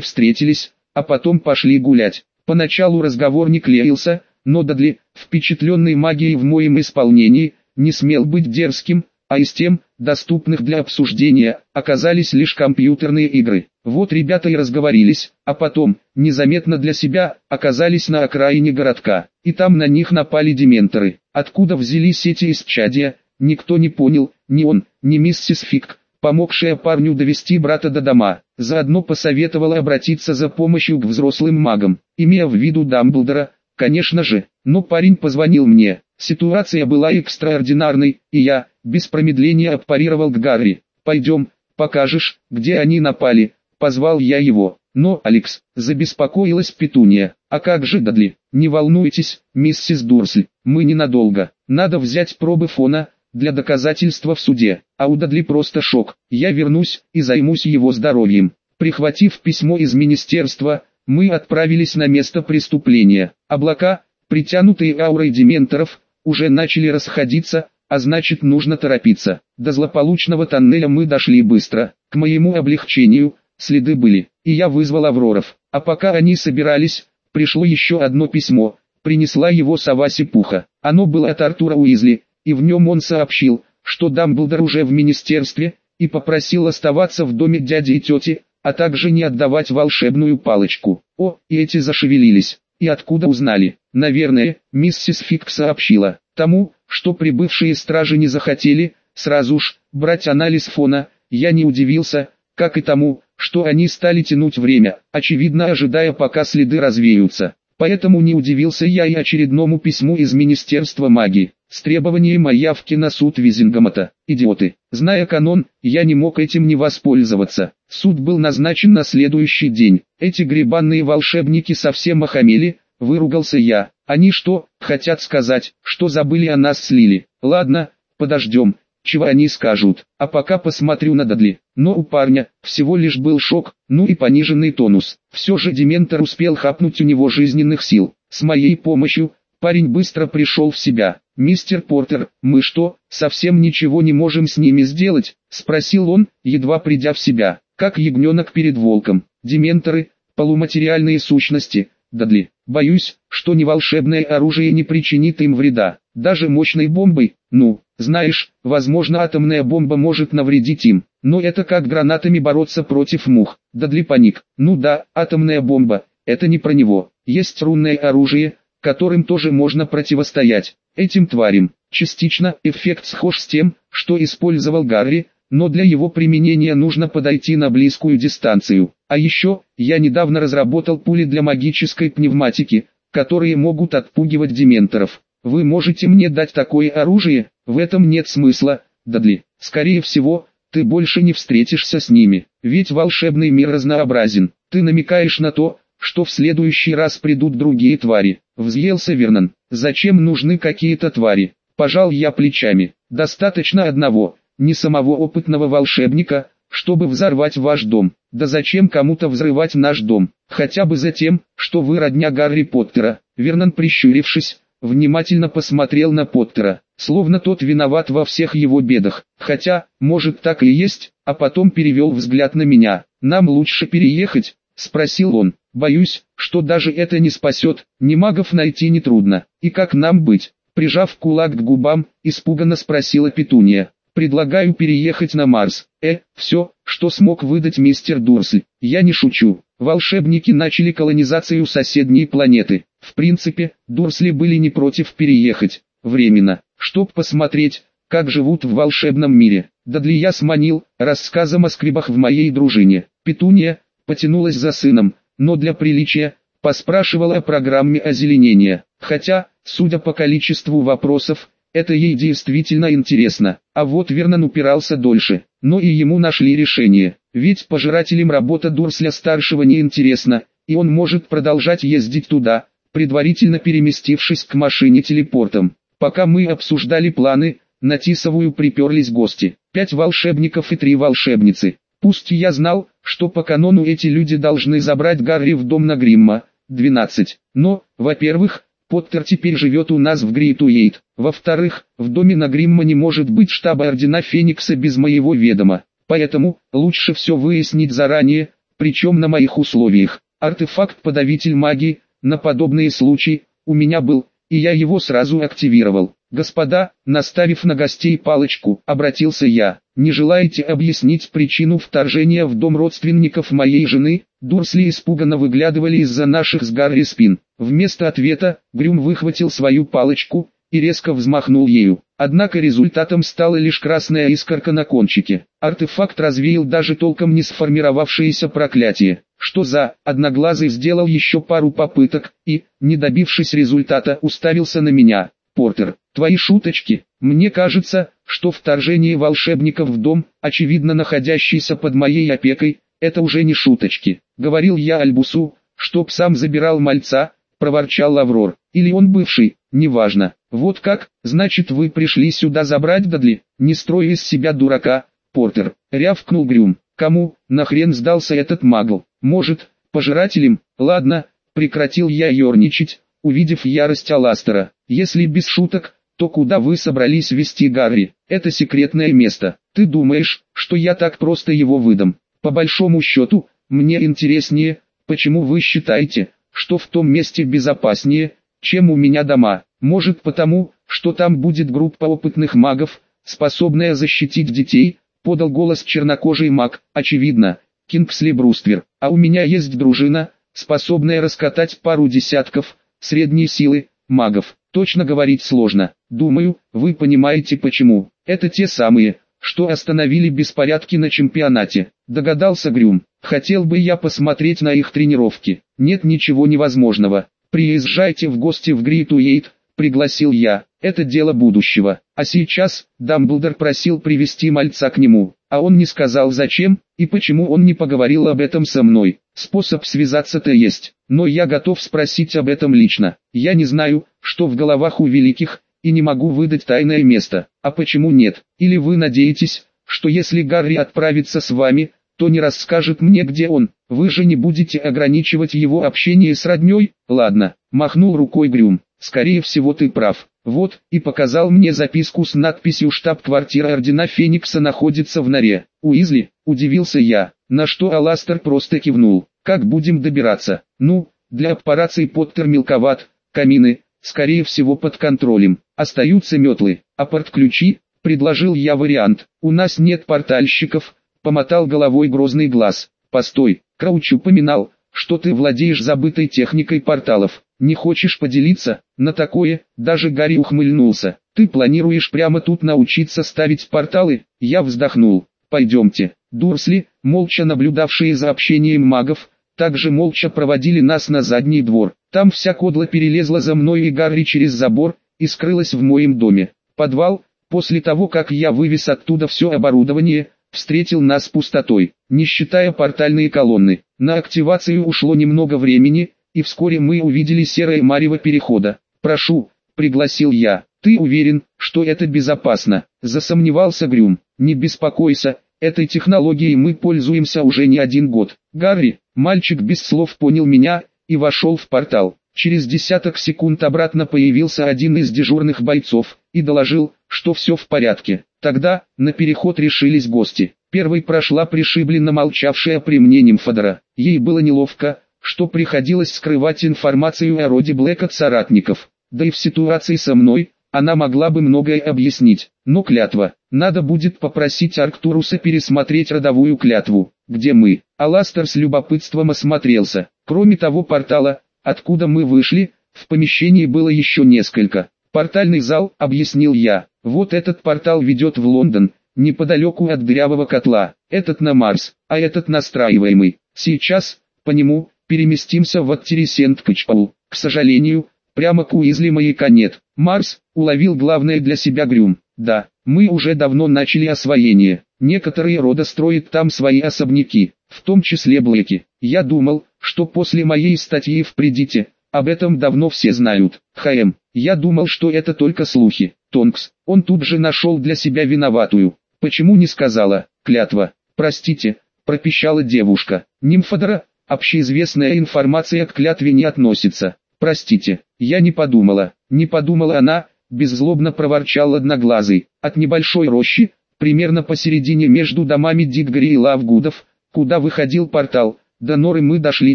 встретились, а потом пошли гулять. Поначалу разговор не клеился, но Дадли, впечатленный магией в моем исполнении, не смел быть дерзким, а из тем, доступных для обсуждения, оказались лишь компьютерные игры. Вот ребята и разговорились, а потом, незаметно для себя, оказались на окраине городка, и там на них напали дементоры. Откуда взялись эти исчадия, никто не понял, ни он, ни миссис Фик, помогшая парню довести брата до дома, заодно посоветовала обратиться за помощью к взрослым магам, имея в виду Дамблдора, конечно же, но парень позвонил мне, ситуация была экстраординарной, и я, без промедления отпарировал к Гарри, пойдем, покажешь, где они напали, позвал я его. Но, Алекс, забеспокоилась Петуния. А как же Дадли? Не волнуйтесь, миссис Дурсль, мы ненадолго. Надо взять пробы фона, для доказательства в суде. А у Дадли просто шок. Я вернусь и займусь его здоровьем. Прихватив письмо из министерства, мы отправились на место преступления. Облака, притянутые аурой дементоров, уже начали расходиться, а значит нужно торопиться. До злополучного тоннеля мы дошли быстро. К моему облегчению, следы были, и я вызвал Авроров. А пока они собирались, пришло еще одно письмо, принесла его сова Сипуха. Оно было от Артура Уизли, и в нем он сообщил, что Дамблдор уже в министерстве, и попросил оставаться в доме дяди и тети, а также не отдавать волшебную палочку. О, и эти зашевелились. И откуда узнали? Наверное, миссис Фик сообщила. Тому, что прибывшие стражи не захотели, сразу ж, брать анализ фона, я не удивился, как и тому, что они стали тянуть время, очевидно ожидая пока следы развеются. Поэтому не удивился я и очередному письму из Министерства магии, с требованием о на суд Визингамата. Идиоты. Зная канон, я не мог этим не воспользоваться. Суд был назначен на следующий день. Эти грибанные волшебники совсем охамели, выругался я. Они что, хотят сказать, что забыли о нас с Лили? Ладно, подождем, чего они скажут, а пока посмотрю на Дадли. Но у парня всего лишь был шок, ну и пониженный тонус. Все же Дементор успел хапнуть у него жизненных сил. С моей помощью, парень быстро пришел в себя. «Мистер Портер, мы что, совсем ничего не можем с ними сделать?» – спросил он, едва придя в себя, как ягненок перед волком. Дементоры, полуматериальные сущности, Дадли, боюсь, что ни волшебное оружие не причинит им вреда, даже мощной бомбой, ну, знаешь, возможно атомная бомба может навредить им, но это как гранатами бороться против мух. Дадли паник, ну да, атомная бомба, это не про него, есть рунное оружие, которым тоже можно противостоять, этим тварям. Частично эффект схож с тем, что использовал Гарри, но для его применения нужно подойти на близкую дистанцию. А еще, я недавно разработал пули для магической пневматики, которые могут отпугивать дементоров. Вы можете мне дать такое оружие? В этом нет смысла, Дадли. Скорее всего, ты больше не встретишься с ними, ведь волшебный мир разнообразен. Ты намекаешь на то, что в следующий раз придут другие твари. Взъелся Вернон. Зачем нужны какие-то твари? Пожал я плечами. Достаточно одного, не самого опытного волшебника, чтобы взорвать ваш дом. Да зачем кому-то взрывать наш дом? Хотя бы за тем, что вы родня Гарри Поттера. Вернон прищурившись, внимательно посмотрел на Поттера, словно тот виноват во всех его бедах. Хотя, может так и есть, а потом перевел взгляд на меня. Нам лучше переехать, спросил он. Боюсь, что даже это не спасет, ни магов найти нетрудно. И как нам быть? Прижав кулак к губам, испуганно спросила Петуния. Предлагаю переехать на Марс. Э, все, что смог выдать мистер Дурсль. Я не шучу. Волшебники начали колонизацию соседней планеты. В принципе, Дурсли были не против переехать. Временно, чтоб посмотреть, как живут в волшебном мире. Дадли я сманил, рассказом о скребах в моей дружине. Петуния, потянулась за сыном, но для приличия, поспрашивала о программе озеленения. Хотя, судя по количеству вопросов, это ей действительно интересно. А вот Вернон упирался дольше. но и ему нашли решение. Ведь пожирателям работа Дурсля-старшего не интересна, и он может продолжать ездить туда, предварительно переместившись к машине телепортом. Пока мы обсуждали планы, на Тисовую приперлись гости. Пять волшебников и три волшебницы. Пусть я знал, что по канону эти люди должны забрать Гарри в дом на Гримма, 12. Но, во-первых, Поттер теперь живет у нас в Грейтуэйт. Во-вторых, в доме на Гримма не может быть штаба Ордена Феникса без моего ведома. Поэтому, лучше все выяснить заранее, причем на моих условиях. Артефакт-подавитель магии, на подобные случаи, у меня был, и я его сразу активировал. «Господа», наставив на гостей палочку, обратился я, «не желаете объяснить причину вторжения в дом родственников моей жены?» Дурсли испуганно выглядывали из-за наших с Гарри спин. Вместо ответа, Грюм выхватил свою палочку и резко взмахнул ею. Однако результатом стала лишь красная искорка на кончике. Артефакт развеял даже толком не сформировавшееся проклятие. Что за, Одноглазый сделал еще пару попыток и, не добившись результата, уставился на меня. Портер, твои шуточки. Мне кажется, что вторжение волшебников в дом, очевидно находящийся под моей опекой, это уже не шуточки. Говорил я Альбусу, чтоб сам забирал мальца, проворчал Лаврор. Или он бывший, неважно. Вот как, значит вы пришли сюда забрать Дадли, не строй из себя дурака, Портер. Рявкнул Грюм. Кому, нахрен сдался этот магл? Может, пожирателем? Ладно, прекратил я ерничать, увидев ярость Аластера. Если без шуток, то куда вы собрались вести Гарри? Это секретное место. Ты думаешь, что я так просто его выдам? По большому счету, мне интереснее, почему вы считаете, что в том месте безопаснее, чем у меня дома. Может потому, что там будет группа опытных магов, способная защитить детей, подал голос чернокожий маг, очевидно, Кингсли Бруствер. А у меня есть дружина, способная раскатать пару десятков, средней силы, магов. Точно говорить сложно. Думаю, вы понимаете почему. Это те самые, что остановили беспорядки на чемпионате. Догадался Грюм. Хотел бы я посмотреть на их тренировки. Нет ничего невозможного. Приезжайте в гости в Гритуэйт, пригласил я. Это дело будущего. А сейчас, Дамблдор просил привести мальца к нему, а он не сказал зачем, и почему он не поговорил об этом со мной. Способ связаться-то есть, но я готов спросить об этом лично. Я не знаю, что в головах у великих, и не могу выдать тайное место. А почему нет? Или вы надеетесь, что если Гарри отправится с вами, то не расскажет мне где он? Вы же не будете ограничивать его общение с родней? Ладно, махнул рукой Грюм. Скорее всего ты прав. Вот, и показал мне записку с надписью «Штаб-квартира Ордена Феникса находится в норе». Уизли, удивился я, на что Аластер просто кивнул. Как будем добираться? Ну, для операции Поттер мелковат, камины, скорее всего под контролем. Остаются метлы, а порт-ключи, предложил я вариант. У нас нет портальщиков, помотал головой грозный глаз. Постой, Крауч упоминал, что ты владеешь забытой техникой порталов. Не хочешь поделиться? На такое, даже Гарри ухмыльнулся. Ты планируешь прямо тут научиться ставить порталы? Я вздохнул. Пойдемте. Дурсли, молча наблюдавшие за общением магов, также молча проводили нас на задний двор. Там вся кодла перелезла за мной и Гарри через забор, и скрылась в моем доме. Подвал, после того как я вывез оттуда все оборудование, встретил нас пустотой, не считая портальные колонны. На активацию ушло немного времени, и вскоре мы увидели серое марево перехода. «Прошу», — пригласил я, — «ты уверен, что это безопасно?» Засомневался Грюм. «Не беспокойся, этой технологией мы пользуемся уже не один год». Гарри, мальчик без слов понял меня, и вошел в портал. Через десяток секунд обратно появился один из дежурных бойцов, и доложил, что все в порядке. Тогда, на переход решились гости. Первой прошла пришибленно молчавшая при мне Нимфодора. Ей было неловко, что приходилось скрывать информацию о роде Блэк от соратников. Да и в ситуации со мной, она могла бы многое объяснить. Но клятва. Надо будет попросить Арктуруса пересмотреть родовую клятву. Где мы? Аластер с любопытством осмотрелся. Кроме того портала, откуда мы вышли, в помещении было еще несколько. Портальный зал, объяснил я. Вот этот портал ведет в Лондон, неподалеку от дырявого котла. Этот на Марс, а этот настраиваемый. Сейчас, по нему, переместимся в Аттерисент-Качпау. К сожалению, прямо к Уизли маяка нет. Марс, уловил главное для себя Грюм. Да, мы уже давно начали освоение. Некоторые рода строят там свои особняки, в том числе Блэки. Я думал, что после моей статьи в «Предите», об этом давно все знают. ХМ, я думал, что это только слухи. Тонкс, он тут же нашел для себя виноватую. Почему не сказала? Клятва. Простите, пропищала девушка. Нимфодора, общеизвестная информация к клятве не относится. Простите, я не подумала. Не подумала она, беззлобно проворчал одноглазый. От небольшой рощи, примерно посередине между домами Диггари и Лавгудов, куда выходил портал, до норы мы дошли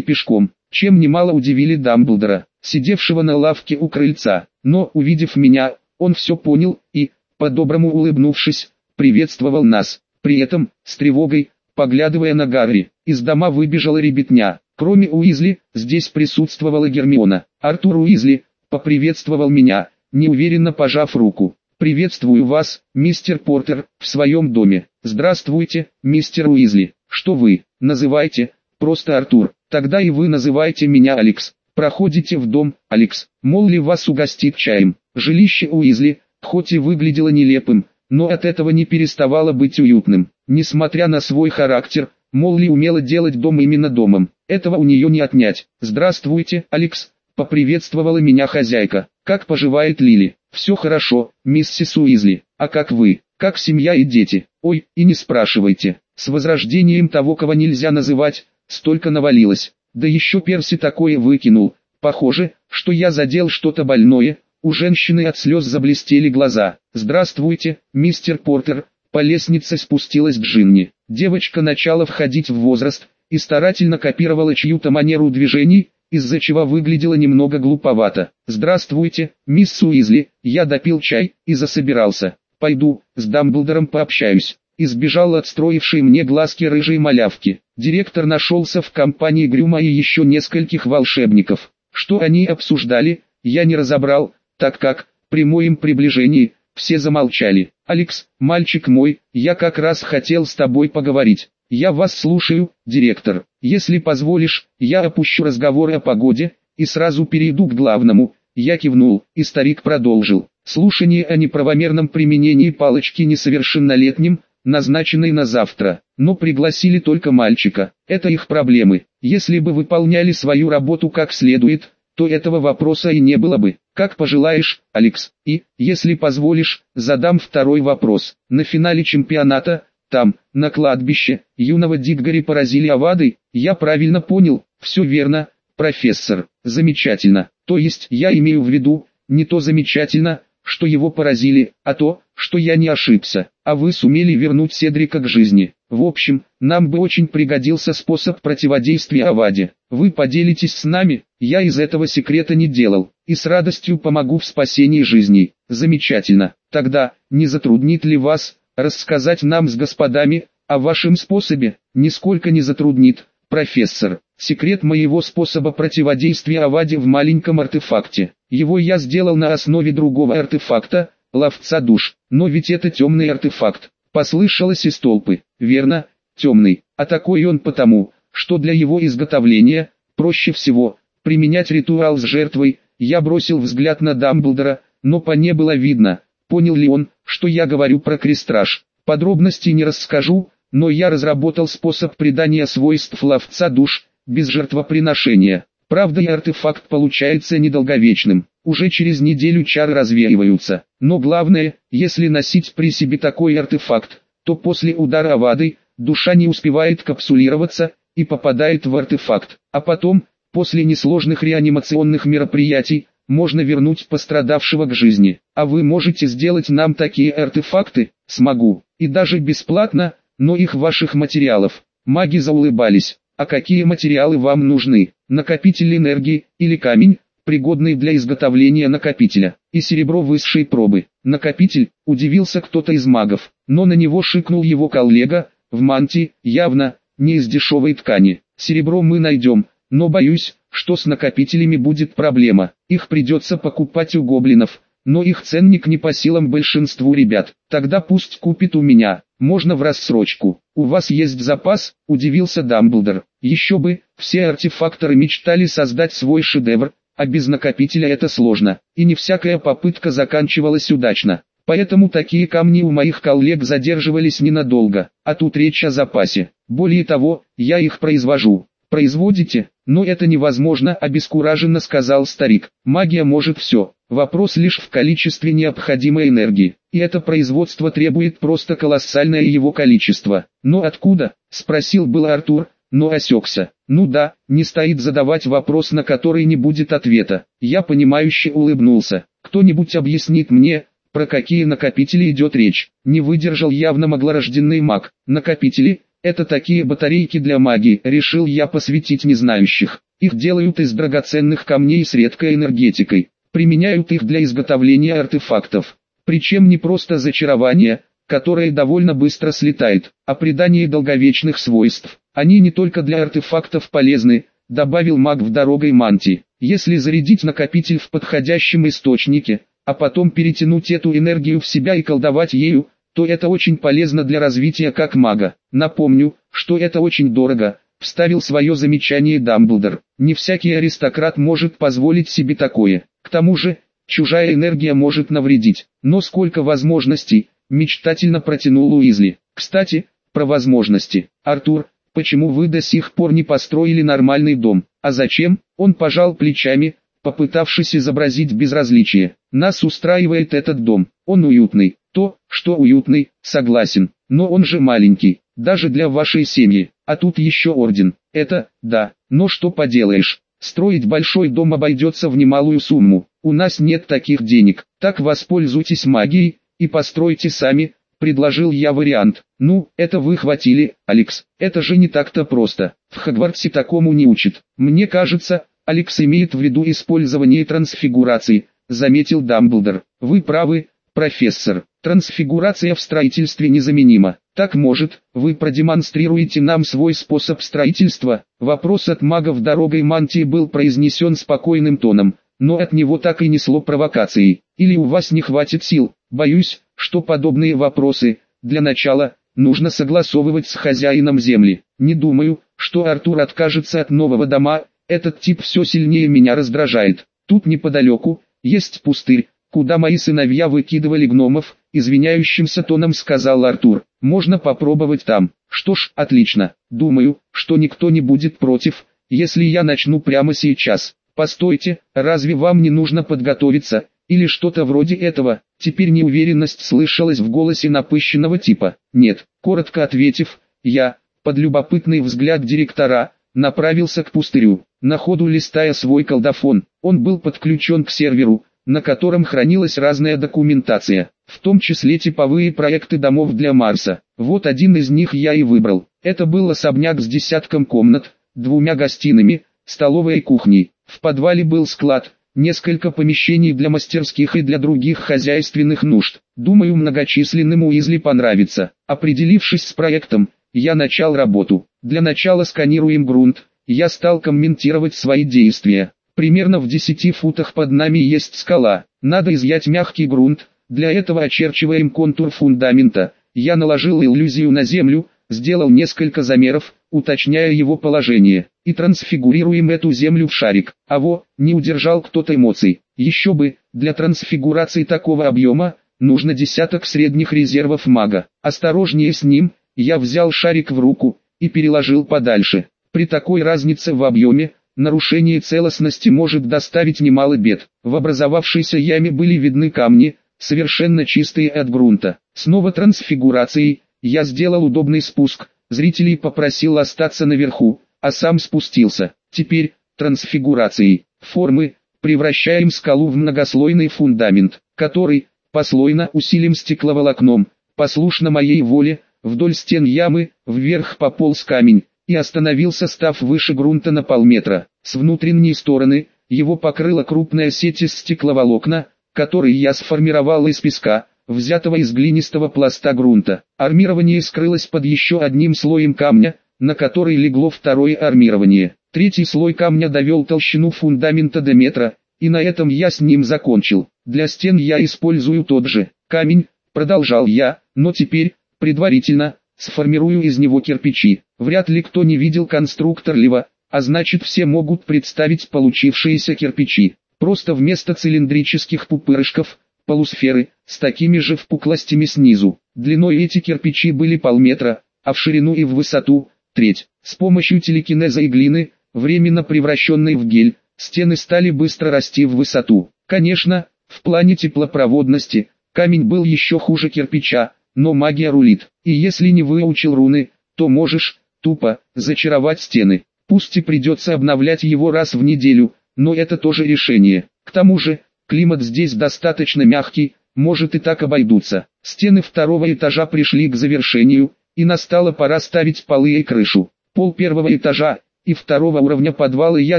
пешком, чем немало удивили Дамблдора, сидевшего на лавке у крыльца. Но, увидев меня, он все понял и, по-доброму улыбнувшись, приветствовал нас. При этом, с тревогой, поглядывая на Гарри, из дома выбежала ребятня. Кроме Уизли, здесь присутствовала Гермиона. Артур Уизли, поприветствовал меня, неуверенно пожав руку. «Приветствую вас, мистер Портер, в своем доме. Здравствуйте, мистер Уизли. Что вы, называйте, просто Артур. Тогда и вы называйте меня Алекс. Проходите в дом, Алекс. Мол ли вас угостит чаем. Жилище Уизли, хоть и выглядело нелепым, но от этого не переставало быть уютным. Несмотря на свой характер, Молли умела делать дом именно домом. Этого у нее не отнять. «Здравствуйте, Алекс», — поприветствовала меня хозяйка. «Как поживает Лили?» «Все хорошо, миссис Уизли. А как вы? Как семья и дети?» «Ой, и не спрашивайте. С возрождением того, кого нельзя называть, столько навалилось. Да еще Перси такое выкинул. Похоже, что я задел что-то больное». У женщины от слез заблестели глаза. «Здравствуйте, мистер Портер», по лестнице спустилась Джинни. Девочка начала входить в возраст и старательно копировала чью-то манеру движений, из-за чего выглядела немного глуповато. «Здравствуйте, мисс Уизли, я допил чай и засобирался. Пойду, с Дамблдором пообщаюсь». Избежал от строившей мне глазки рыжей малявки. Директор нашелся в компании Грюма и еще нескольких волшебников. Что они обсуждали, я не разобрал, так как, при моем приближении, все замолчали. «Алекс, мальчик мой, я как раз хотел с тобой поговорить. Я вас слушаю, директор. Если позволишь, я опущу разговоры о погоде, и сразу перейду к главному. Я кивнул, и старик продолжил. Слушание о неправомерном применении палочки несовершеннолетним, назначенной на завтра, но пригласили только мальчика. Это их проблемы. Если бы выполняли свою работу как следует, то этого вопроса и не было бы. Как пожелаешь, Алекс. И, если позволишь, задам второй вопрос. На финале чемпионата, там, на кладбище, юного Диггари поразили авады, я правильно понял, все верно, профессор, замечательно. То есть я имею в виду, не то замечательно, что его поразили, а то, что я не ошибся, а вы сумели вернуть Седрика к жизни. В общем, нам бы очень пригодился способ противодействия Аваде. Вы поделитесь с нами, я из этого секрета не делал, и с радостью помогу в спасении жизней. Замечательно. Тогда, не затруднит ли вас, рассказать нам с господами, о вашем способе, нисколько не затруднит, профессор. Секрет моего способа противодействия Аваде в маленьком артефакте. Его я сделал на основе другого артефакта, ловца душ. Но ведь это темный артефакт. Послышалось из толпы. Верно, темный. А такой он потому, что для его изготовления, проще всего, применять ритуал с жертвой. Я бросил взгляд на Дамблдора, но по не было видно, Понял ли он, что я говорю про крестраж? Подробностей не расскажу, но я разработал способ придания свойств ловца душ, без жертвоприношения. Правда и артефакт получается недолговечным. Уже через неделю чары развеиваются. Но главное, если носить при себе такой артефакт, то после удара авадой, душа не успевает капсулироваться и попадает в артефакт. А потом, после несложных реанимационных мероприятий, можно вернуть пострадавшего к жизни. А вы можете сделать нам такие артефакты? Смогу. И даже бесплатно, но их ваших материалов. Маги заулыбались. А какие материалы вам нужны? Накопитель энергии или камень, пригодный для изготовления накопителя, и серебро высшей пробы. Накопитель, удивился кто-то из магов, но на него шикнул его коллега, в мантии, явно, не из дешевой ткани. Серебро мы найдем, но боюсь, что с накопителями будет проблема. Их придется покупать у гоблинов, но их ценник не по силам большинству ребят. Тогда пусть купит у меня, можно в рассрочку. У вас есть запас? Удивился Дамблдор. Еще бы, все артефакторы мечтали создать свой шедевр, а без накопителя это сложно, и не всякая попытка заканчивалась удачно. Поэтому такие камни у моих коллег задерживались ненадолго, а тут речь о запасе. Более того, я их произвожу. Производите? Но это невозможно, обескураженно сказал старик. Магия может все. Вопрос лишь в количестве необходимой энергии. И это производство требует просто колоссальное его количество. Но откуда? Спросил был Артур, но осекся. Ну да, не стоит задавать вопрос, на который не будет ответа. Я понимающе улыбнулся. Кто-нибудь объяснит мне, про какие накопители идет речь? Не выдержал явно маглорожденный маг. Накопители – это такие батарейки для магии, решил я посвятить незнающих. Их делают из драгоценных камней с редкой энергетикой. Применяют их для изготовления артефактов. Причем не просто зачарование, которое довольно быстро слетает, а придание долговечных свойств. Они не только для артефактов полезны, добавил маг в дорогой мантии. Если зарядить накопитель в подходящем источнике, а потом перетянуть эту энергию в себя и колдовать ею, то это очень полезно для развития как мага. Напомню, что это очень дорого, вставил свое замечание Дамблдор. Не всякий аристократ может позволить себе такое. К тому же, чужая энергия может навредить. Но сколько возможностей, мечтательно протянул Уизли. Кстати, про возможности. Артур, почему вы до сих пор не построили нормальный дом? А зачем? Он пожал плечами, попытавшись изобразить безразличие. Нас устраивает этот дом, он уютный. То, что уютный, согласен, но он же маленький, даже для вашей семьи. А тут еще орден. Это, да, но что поделаешь. Строить большой дом обойдется в немалую сумму. У нас нет таких денег. Так воспользуйтесь магией и постройте сами, предложил я вариант. Ну, это вы хватили, Алекс. Это же не так-то просто. В Хогвартсе такому не учат. Мне кажется, Алекс имеет в виду использование трансфигурации, заметил Дамблдор. Вы правы, профессор. Трансфигурация в строительстве незаменима. Так может, вы продемонстрируете нам свой способ строительства? Вопрос от магов дорогой мантии был произнесен спокойным тоном, но от него так и несло провокацией. Или у вас не хватит сил? Боюсь, что подобные вопросы, для начала, нужно согласовывать с хозяином земли. Не думаю, что Артур откажется от нового дома, этот тип все сильнее меня раздражает. Тут неподалеку, есть пустырь, куда мои сыновья выкидывали гномов, извиняющимся тоном сказал Артур. Можно попробовать там. Что ж, отлично. Думаю, что никто не будет против, если я начну прямо сейчас. Постойте, разве вам не нужно подготовиться, или что-то вроде этого? Теперь неуверенность слышалась в голосе напыщенного типа. Нет, коротко ответив, я, под любопытный взгляд директора, направился к пустырю, на ходу листая свой колдофон. Он был подключен к серверу, на котором хранилась разная документация, в том числе типовые проекты домов для Марса. Вот один из них я и выбрал. Это был особняк с десятком комнат, двумя гостиными, столовой и кухней. В подвале был склад, несколько помещений для мастерских и для других хозяйственных нужд. Думаю, многочисленным Уизли понравится. Определившись с проектом, я начал работу. Для начала сканируем грунт. Я стал комментировать свои действия. Примерно в 10 футах под нами есть скала. Надо изъять мягкий грунт. Для этого очерчиваем контур фундамента. Я наложил иллюзию на землю, сделал несколько замеров, уточняя его положение, и трансфигурируем эту землю в шарик. А во, не удержал кто-то эмоций. Еще бы, для трансфигурации такого объема, нужно десяток средних резервов мага. Осторожнее с ним, я взял шарик в руку и переложил подальше. При такой разнице в объеме, нарушение целостности может доставить немало бед. В образовавшейся яме были видны камни, совершенно чистые от грунта. Снова трансфигурацией, я сделал удобный спуск, зрителей попросил остаться наверху, а сам спустился. Теперь, трансфигурацией, формы, превращаем скалу в многослойный фундамент, который, послойно усилим стекловолокном, послушно моей воле, Вдоль стен ямы, вверх пополз камень, и остановился став выше грунта на полметра. С внутренней стороны, его покрыла крупная сеть из стекловолокна, который я сформировал из песка, взятого из глинистого пласта грунта. Армирование скрылось под еще одним слоем камня, на который легло второе армирование. Третий слой камня довел толщину фундамента до метра, и на этом я с ним закончил. Для стен я использую тот же камень, продолжал я, но теперь, Предварительно, сформирую из него кирпичи. Вряд ли кто не видел конструктор Лива, а значит все могут представить получившиеся кирпичи. Просто вместо цилиндрических пупырышков, полусферы, с такими же впуклостями снизу. Длиной эти кирпичи были полметра, а в ширину и в высоту – треть. С помощью телекинеза и глины, временно превращенной в гель, стены стали быстро расти в высоту. Конечно, в плане теплопроводности, камень был еще хуже кирпича, но магия рулит. И если не выучил руны, то можешь, тупо, зачаровать стены. Пусть и придется обновлять его раз в неделю, но это тоже решение. К тому же, климат здесь достаточно мягкий, может и так обойдутся. Стены второго этажа пришли к завершению, и настала пора ставить полы и крышу. Пол первого этажа и второго уровня подвала я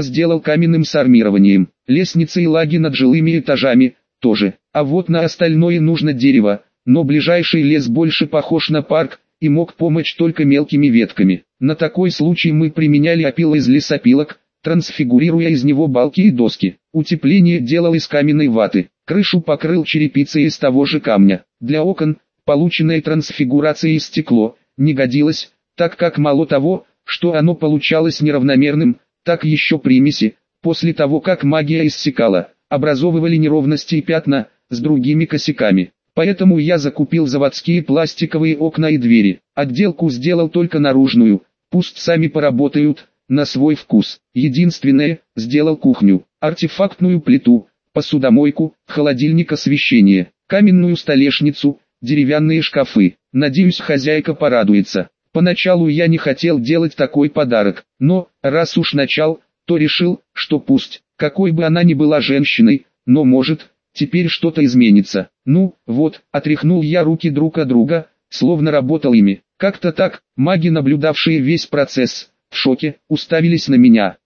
сделал каменным с армированием. Лестницы и лаги над жилыми этажами тоже. А вот на остальное нужно дерево, но ближайший лес больше похож на парк, и мог помочь только мелкими ветками. На такой случай мы применяли опил из лесопилок, трансфигурируя из него балки и доски. Утепление делал из каменной ваты. Крышу покрыл черепицей из того же камня. Для окон, полученной трансфигурацией стекло, не годилось, так как мало того, что оно получалось неравномерным, так еще примеси, после того как магия иссякала, образовывали неровности и пятна, с другими косяками. Поэтому я закупил заводские пластиковые окна и двери. Отделку сделал только наружную, пусть сами поработают, на свой вкус. Единственное, сделал кухню, артефактную плиту, посудомойку, холодильник освещение, каменную столешницу, деревянные шкафы. Надеюсь хозяйка порадуется. Поначалу я не хотел делать такой подарок, но, раз уж начал, то решил, что пусть, какой бы она ни была женщиной, но может, теперь что-то изменится. Ну, вот, отряхнул я руки друг от друга, словно работал ими. Как-то так, маги, наблюдавшие весь процесс, в шоке, уставились на меня.